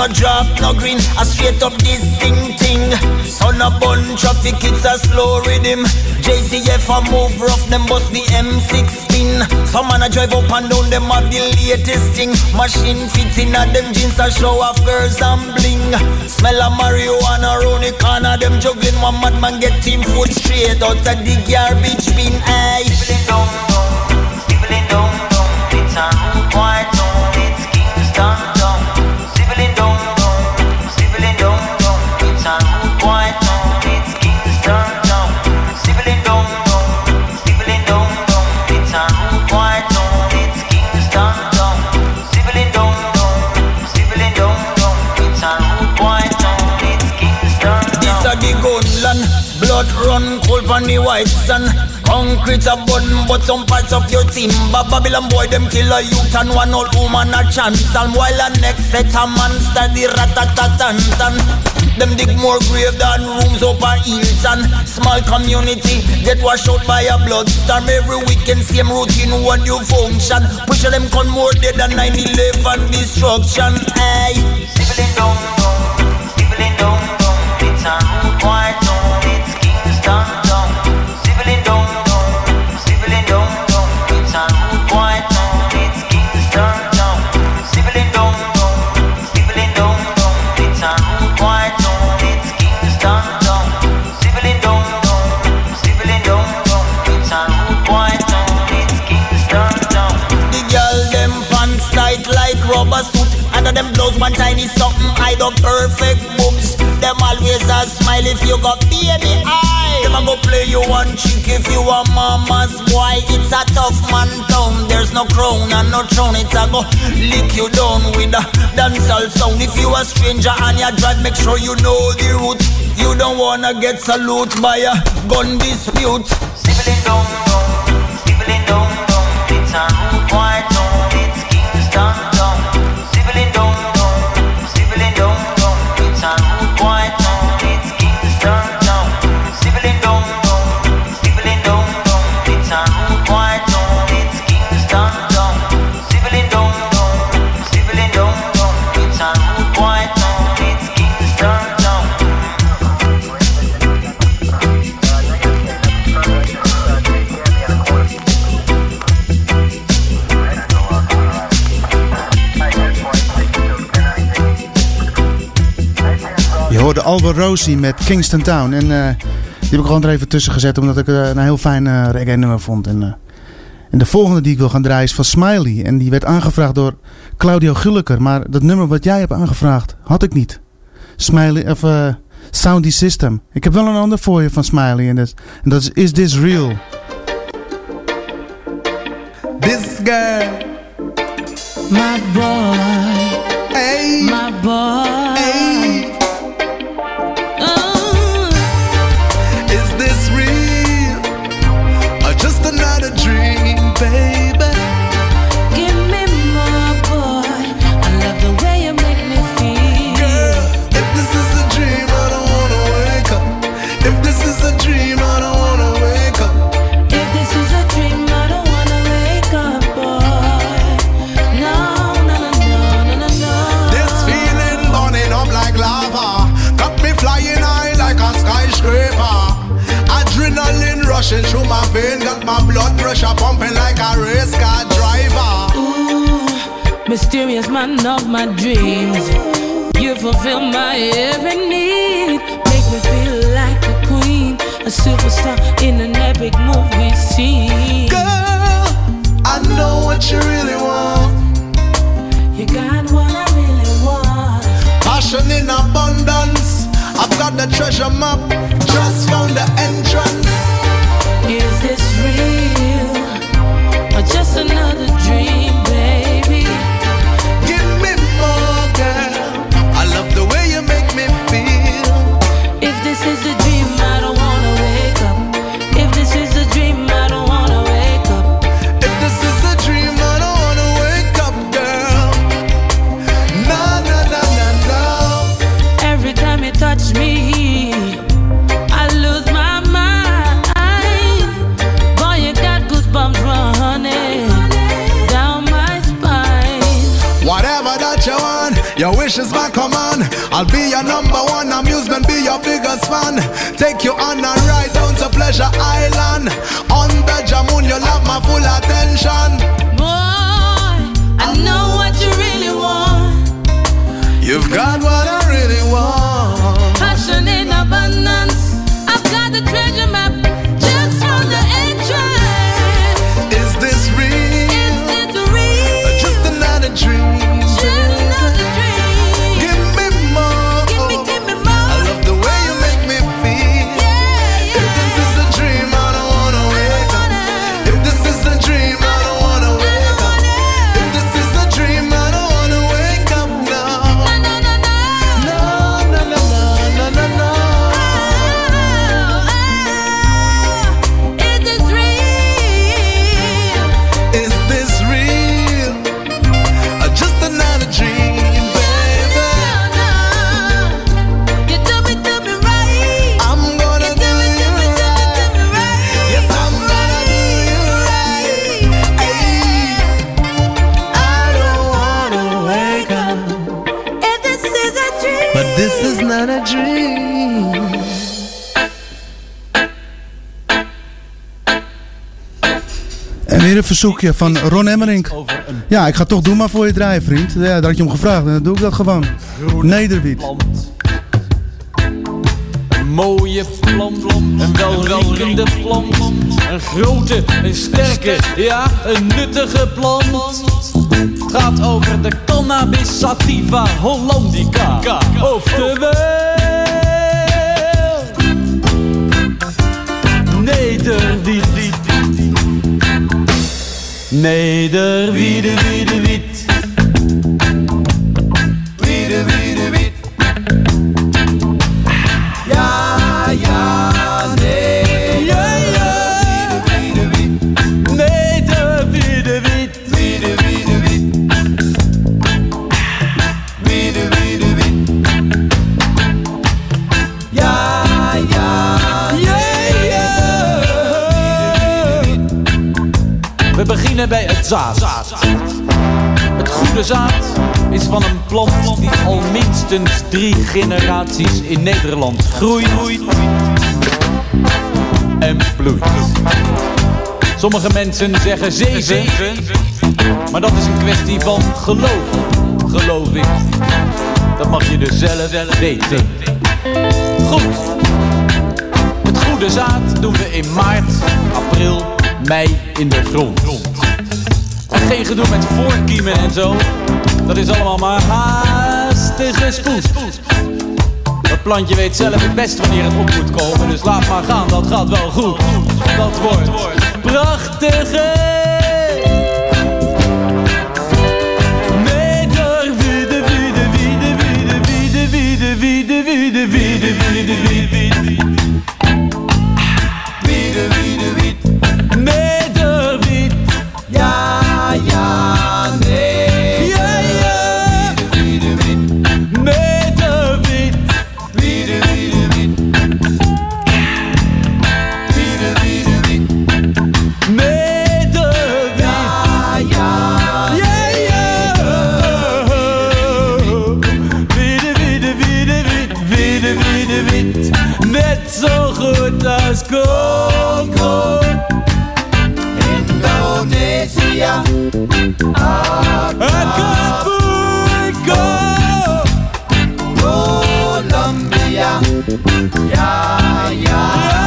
No drop no green, a straight up this thing thing. Son a bun traffic, it's a slow rhythm. JCF a move rough, them bust the M16 Some man a drive up and down, them have the latest thing. Machine fits in a them jeans a show off girls and bling. Smell a marijuana round the corner, them juggling One madman get team food straight out of the garbage bin. Aye Concrete a bun but some parts of your timber Babylon boy them kill a youth and one old woman a chance. And while a next set a monster the rat-a-tat-tan-tan Them dig more grave than rooms up a Hilton. Small community get washed out by a blood storm. Every weekend same routine one new function. Push them con more dead than 9-11 destruction. Aye up perfect boobs Them always a smile if you got baby eye Them a go play you one chick if you a mama's boy. It's a tough man town. There's no crown and no throne. It's a go lick you down with a dancehall sound. If you a stranger and you drive make sure you know the route. You don't wanna get salute by a gun dispute. Stibbling down, down, hoorde Albert Rosie met Kingston Town. En eh, die heb ik gewoon er even tussen gezet, omdat ik eh, een heel fijn eh, reggae nummer vond. En, eh, en de volgende die ik wil gaan draaien is van Smiley. En die werd aangevraagd door Claudio Gulliker. Maar dat nummer wat jij hebt aangevraagd, had ik niet. Smiley, of eh, Soundy System. Ik heb wel een ander voor je van Smiley. En dat, en dat is Is This Real? This girl, My boy, hey, my boy. hey, rushing through my vein. Got my blood pressure pumping like a race car driver. Ooh, mysterious man of my dreams. You fulfill my every need. Make me feel like a queen, a superstar in an epic movie scene. Girl, I know what you really want. You got what I really want. Passion in abundance. I've got the treasure map. Just found the entrance. Real. Or just another dream, wish is my command. I'll be your number one amusement, be your biggest fan. Take you on a ride down to Pleasure Island. On the Jamun, you'll have my full attention. Weer een verzoekje van Ron Emmerink. Ja, ik ga toch doen maar voor je draaien, vriend. Ja, daar had je om gevraagd. Dan doe ik dat gewoon. Nederwiet. Een mooie plant, een welriekende plant. Een grote, een sterke, ja, een nuttige plant. Het gaat over de Cannabis sativa hollandica. Oftewel... Nederwiet. Nee, wie de, wie de, wie zaad. Het goede zaad is van een plant die al minstens drie generaties in Nederland groeit en bloeit. Sommige mensen zeggen zeven, maar dat is een kwestie van geloof, geloof ik. Dat mag je dus zelf weten. Goed. Het goede zaad doen we in maart, april, mei in de grond. En geen gedoe met voorkiemen en zo. Dat is allemaal maar haastige spoed. Dat plantje weet zelf het best wanneer het op moet komen. Dus laat maar gaan, dat gaat wel goed. Dat wordt prachtige. Colombia. Yeah, yeah.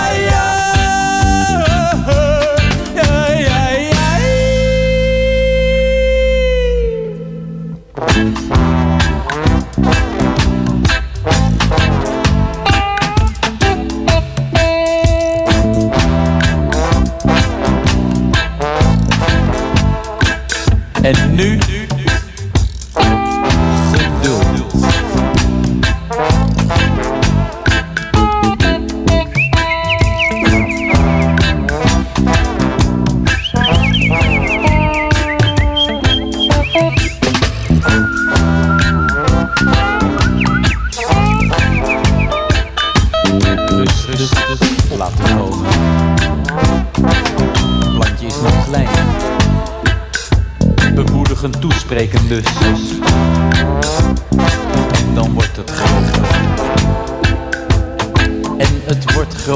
En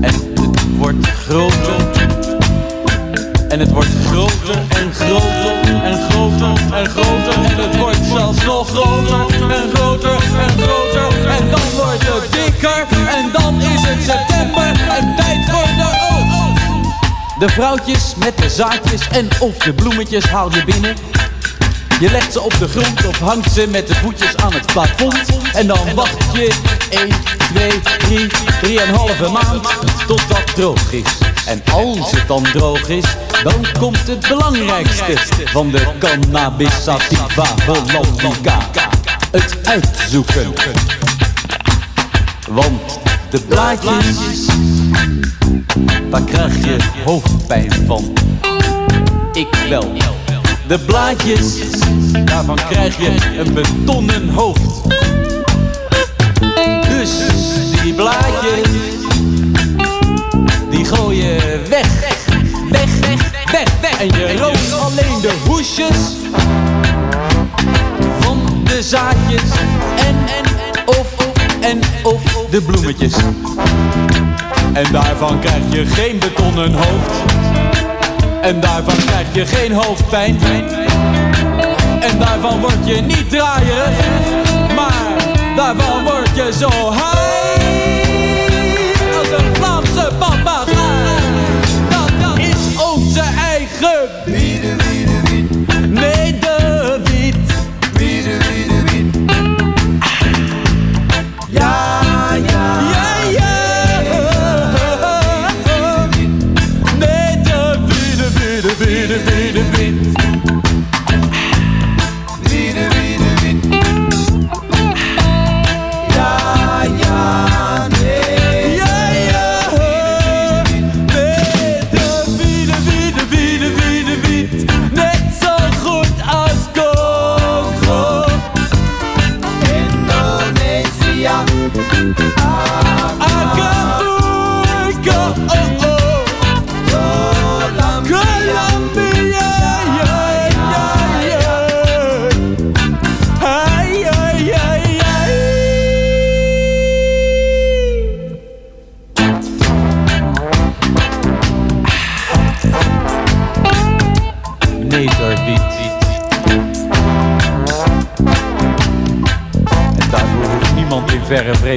het wordt groter. En het wordt groter en groter en groter en groter. En het wordt zelfs nog groter en groter en groter. En dan wordt het dikker. En dan is het september en tijd voor de oogst. De vrouwtjes met de zaadjes en of de bloemetjes haal je binnen. Je legt ze op de grond of hangt ze met de voetjes aan het plafond. En dan wacht je 1, 2, 3, 3,5 maand totdat het droog is. En als het dan droog is, dan komt het belangrijkste van de cannabis sativa hollandica. Het uitzoeken. Want de blaadjes, daar krijg je hoofdpijn van. Ik wel. De blaadjes, daarvan krijg je een betonnen hoofd. Dus die blaadjes, die gooi je weg. Weg, weg, weg, weg. En je rookt alleen de hoesjes van de zaadjes. En, en, of, en, of de bloemetjes. En daarvan krijg je geen betonnen hoofd. En daarvan krijg je geen hoofdpijn. En daarvan word je niet draaierig. Maar daarvan word je zo high.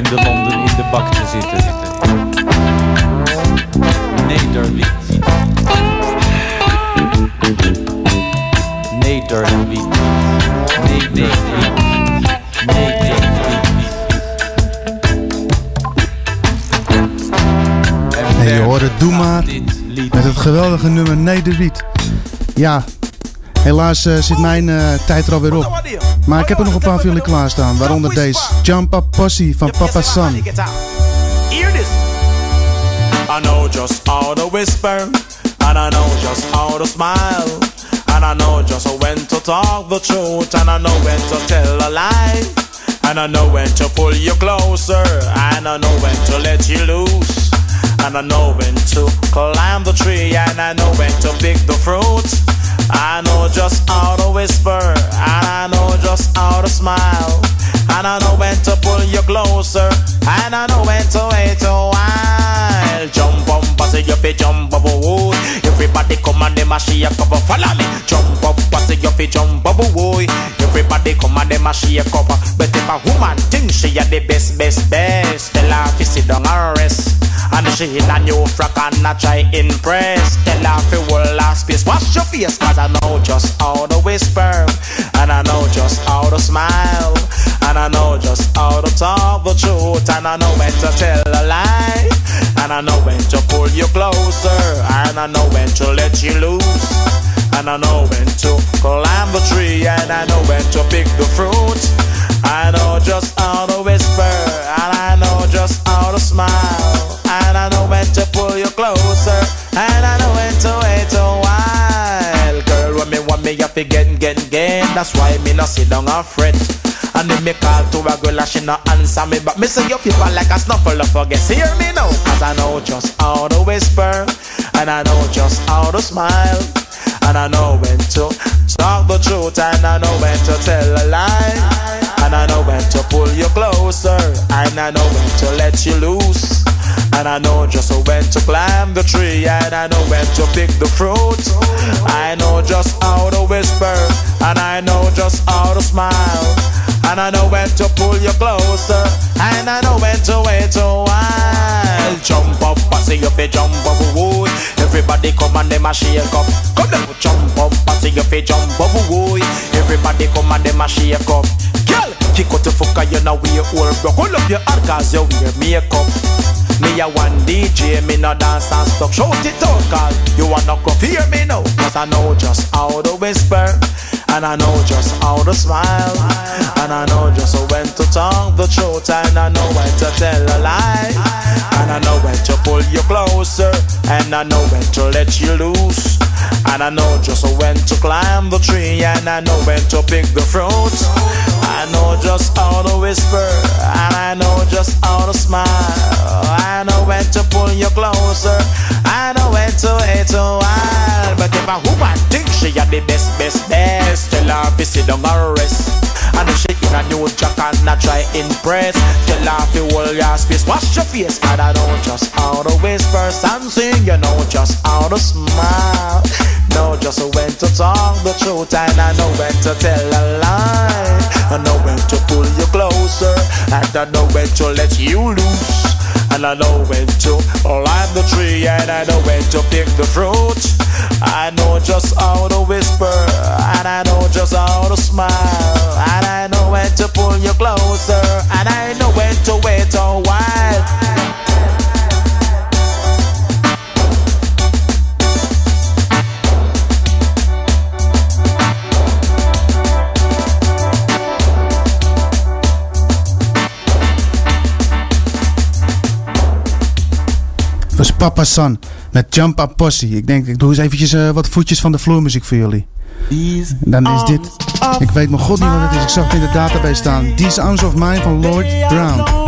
Vreemde landen in de bak te zitten. Nederwiet. Nederwiet. Nee, nee, nee. Nee, nee, En je hoort het Doe Maar met het geweldige nummer Nee de Wiet. Ja, helaas eh, zit mijn eh, tijd er alweer op. Maar ik heb er nog een paar voor jullie klaarstaan. Waaronder deze Jump Up Posse van Papa San. I know just how to whisper, and I know just how to smile, and I know just when to talk the truth, and I know when to tell a lie, and I know when to pull you closer, and I know when to let you loose, and I know when to climb the tree, and I know when to pick the fruit. I know just how to whisper, smile, and I know when to pull you closer, and I know when to wait a while. Jump up, pass it, you fi jump up, oh, Everybody come and them a shake up, follow me. Jump up, pass it, you fi jump up, oh, Everybody come and them a shake up. But if a woman think she a the best, best, best, tell her fi sit down and rest. And she in a new frock and a try impress Tell her fi hold her space Wash your face cause I know just how to whisper And I know just how to smile And I know just how to talk the truth And I know when to tell a lie And I know when to pull you closer And I know when to let you loose And I know when to climb the tree And I know when to pick the fruit I know just how to whisper And I know just how to smile I know when to pull you closer. And I know when to wait a while. Girl, when me want me, you fi get, get, get. That's why me no sit down and fret. And then me call to a girl and she no answer me But me say you people like a snuffle of forget. Hear me now Cause I know just how to whisper. And I know just how to smile. And I know when to talk the truth. And I know when to tell a lie. And I know when to pull you closer and I know when to let you loose. And I know just when to climb the tree and I know when to pick the fruit. I know just how to whisper and I know just how to smile. And I know when to pull you closer and I know when to wait a while. Jump up, I see you jump up, wood. Everybody come and them a shake up. Come down, jump up, I see you fi jump up, wood. Everybody come and them a shake up. Girl, kick out the fucker, you know we old broke. Hold up your heart cause you wear makeup. Me a one DJ, me no dance and stuff. Shout it out, cause you wanna go hear me now. Cause I know just how to whisper. And I know just how to smile. And I know just when to talk the truth. And I know when to tell a lie. And I know when to pull you closer. And I know when to let you loose. And I know just when to climb the tree. And I know when to pick the fruit. I know just how to whisper. And I know just how to smile. I know when to pull you closer. I know when to wait a while. But if a woman thinks she are the best, best, best, tell her to sit down and rest. And if she in a new jack and not try impress, tell her to hold your space, wash your face. And I know just how to whisper something, you know just how to smile. Know just when to talk the truth, and I know when to tell a lie. I know when to pull you closer, and I know when to let you loose. And I know when to climb the tree And I know when to pick the fruit. I know just how to whisper And I know just how to smile. And I know when to pull you closer And I know when to wait a while was Papa San met Jump Up Posse. Ik denk, ik doe eens eventjes eh, wat voetjes van de vloermuziek voor jullie. Dan is dit. Ik weet mijn god niet wat het is. Ik zag het in de database staan. These Arms of Mine van Lloyd Brown.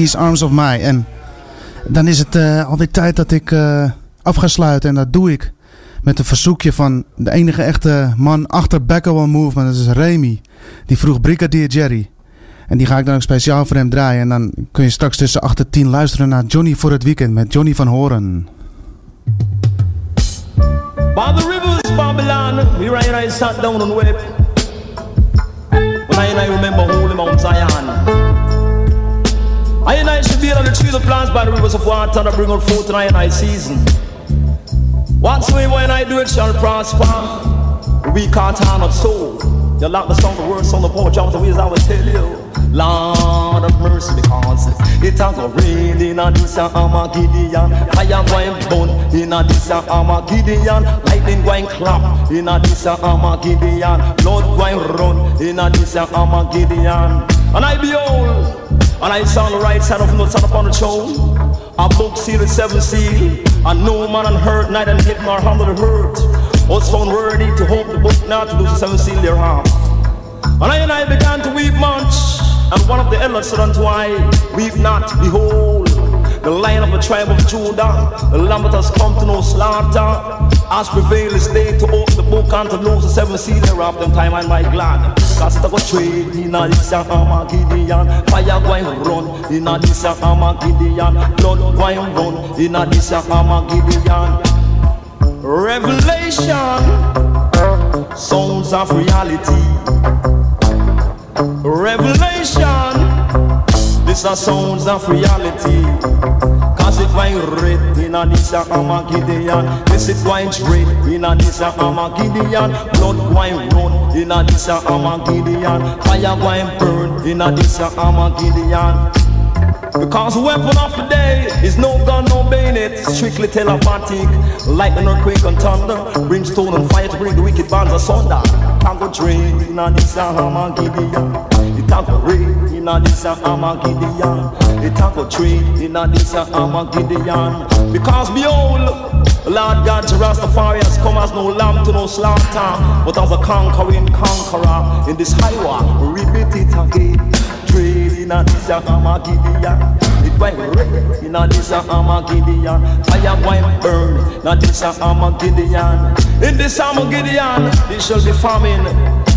These Arms of Mine. En dan is het eh, alweer tijd dat ik eh, af ga sluiten. En dat doe ik met een verzoekje van de enige echte man achter Back One Movement. Dat is Remy. Die vroeg Brigadier Jerry. En die ga ik dan ook speciaal voor hem draaien. En dan kun je straks tussen 8 en 10 luisteren naar Johnny voor het weekend met Johnny van Horen. By the rivers, Babylon, I sat down and wept. When I I plants by the rivers of water that bring out forth in I and I season. Whatsoever when I do it shall prosper. We can't harm not so. You like the song, the words on the poor jumps, the ways I will tell you. Lord of mercy, because it has a rain in a this Armageddon. Fire going burn in a this Armageddon. Lightning going clap in a this Armageddon. Blood going run in a this Armageddon. And I behold, and I saw on the right side of notes upon the throne. A book sealed with seven seal. And no man unhurt, neither hit nor harm the hurt. Was found worthy to hold the book not to lose the seven seal thereof. And I and I began to weep much. And one of the elders said unto I, Weep not, behold, the lion of the tribe of Judah, the lamb that has come to no slaughter, has prevailed this day to open the book and to lose the seven seals thereof. Them time I'm right glad. Cause I go trade in a this Armageddon. Fire going run in a this Armageddon. Blood going run in a this Armageddon. Revelation, sounds of reality. Revelation, these are sounds of reality. Cause it wine red in a this Armageddon. This it wine red in a this Armageddon. Blood wine run in a this Armageddon. Fire wine burn in a this Armageddon. Because weapon of the day is no gun, no bayonet, strictly telepathic. Lightning, earthquake, and thunder. Brimstone and fire to bring the wicked bands asunder. Tango train in a this Armageddon. It tango rain in a this Armageddon. It tango train in a this Armageddon. Because behold, Lord God, Rastafari has come as no lamb to no slaughter, but as a conquering conqueror in this high war. Repeat it again inna this a Hamagidia. It wine red inna this a Gideon, Fire wine burn inna this a Gideon, In this Gideon, there shall be famine,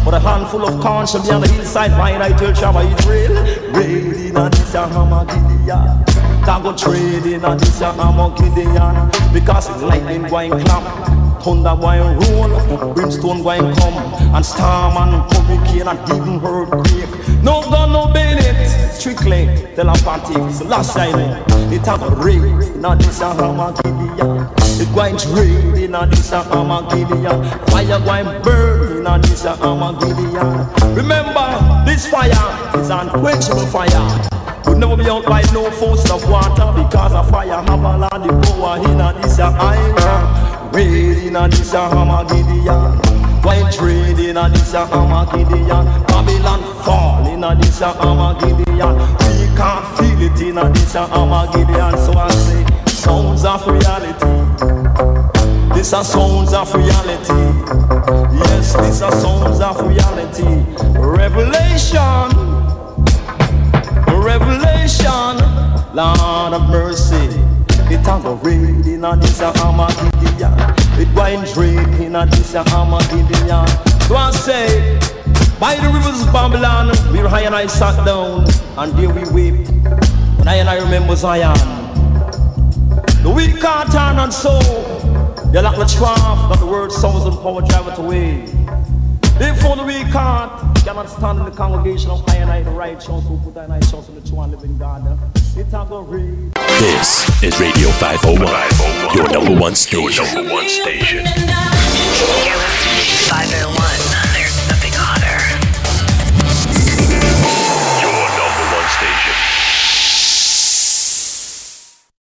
but a handful of corn shall be on the hillside. Vine I tell Shama Israel, rain inna this a Gideon, cargo trade inna this a Gideon, because lightning going clap, thunder going roll, brimstone going come, and storm and hurricane and even earthquake. No gun, no bayonet, strictly telepathic. So last know, it have rain, not this a Armageddon. It going rain, not this a Armageddon. Fire going burn, not this a Armageddon. Remember, this fire is unquenchable fire. Would never be out by no force of water because a fire have a lot of power in this a island. Raid in this a Armageddon. White trade in a this a Armageddon. Babylon fall in a this a Armageddon. We can't feel it in a this a Armageddon. So I say, sounds of reality. This are sounds of reality. Yes, these are sounds of reality. Revelation. Revelation. Lord of mercy. It a go rain in a this a Armageddon. It winds rain in a this a Armageddon. So I say, by the rivers of Babylon, we high and I sat down, and there we weep. And I and I remember Zion. The weak can't turn and so. You're like the trough that the word sounds and power drive it away. Therefore the weak can't cannot stand in the congregation of high and I the righteous who put thy night shows in the true and living God. It a go rain. This is Radio 501, your number one station. You're listening to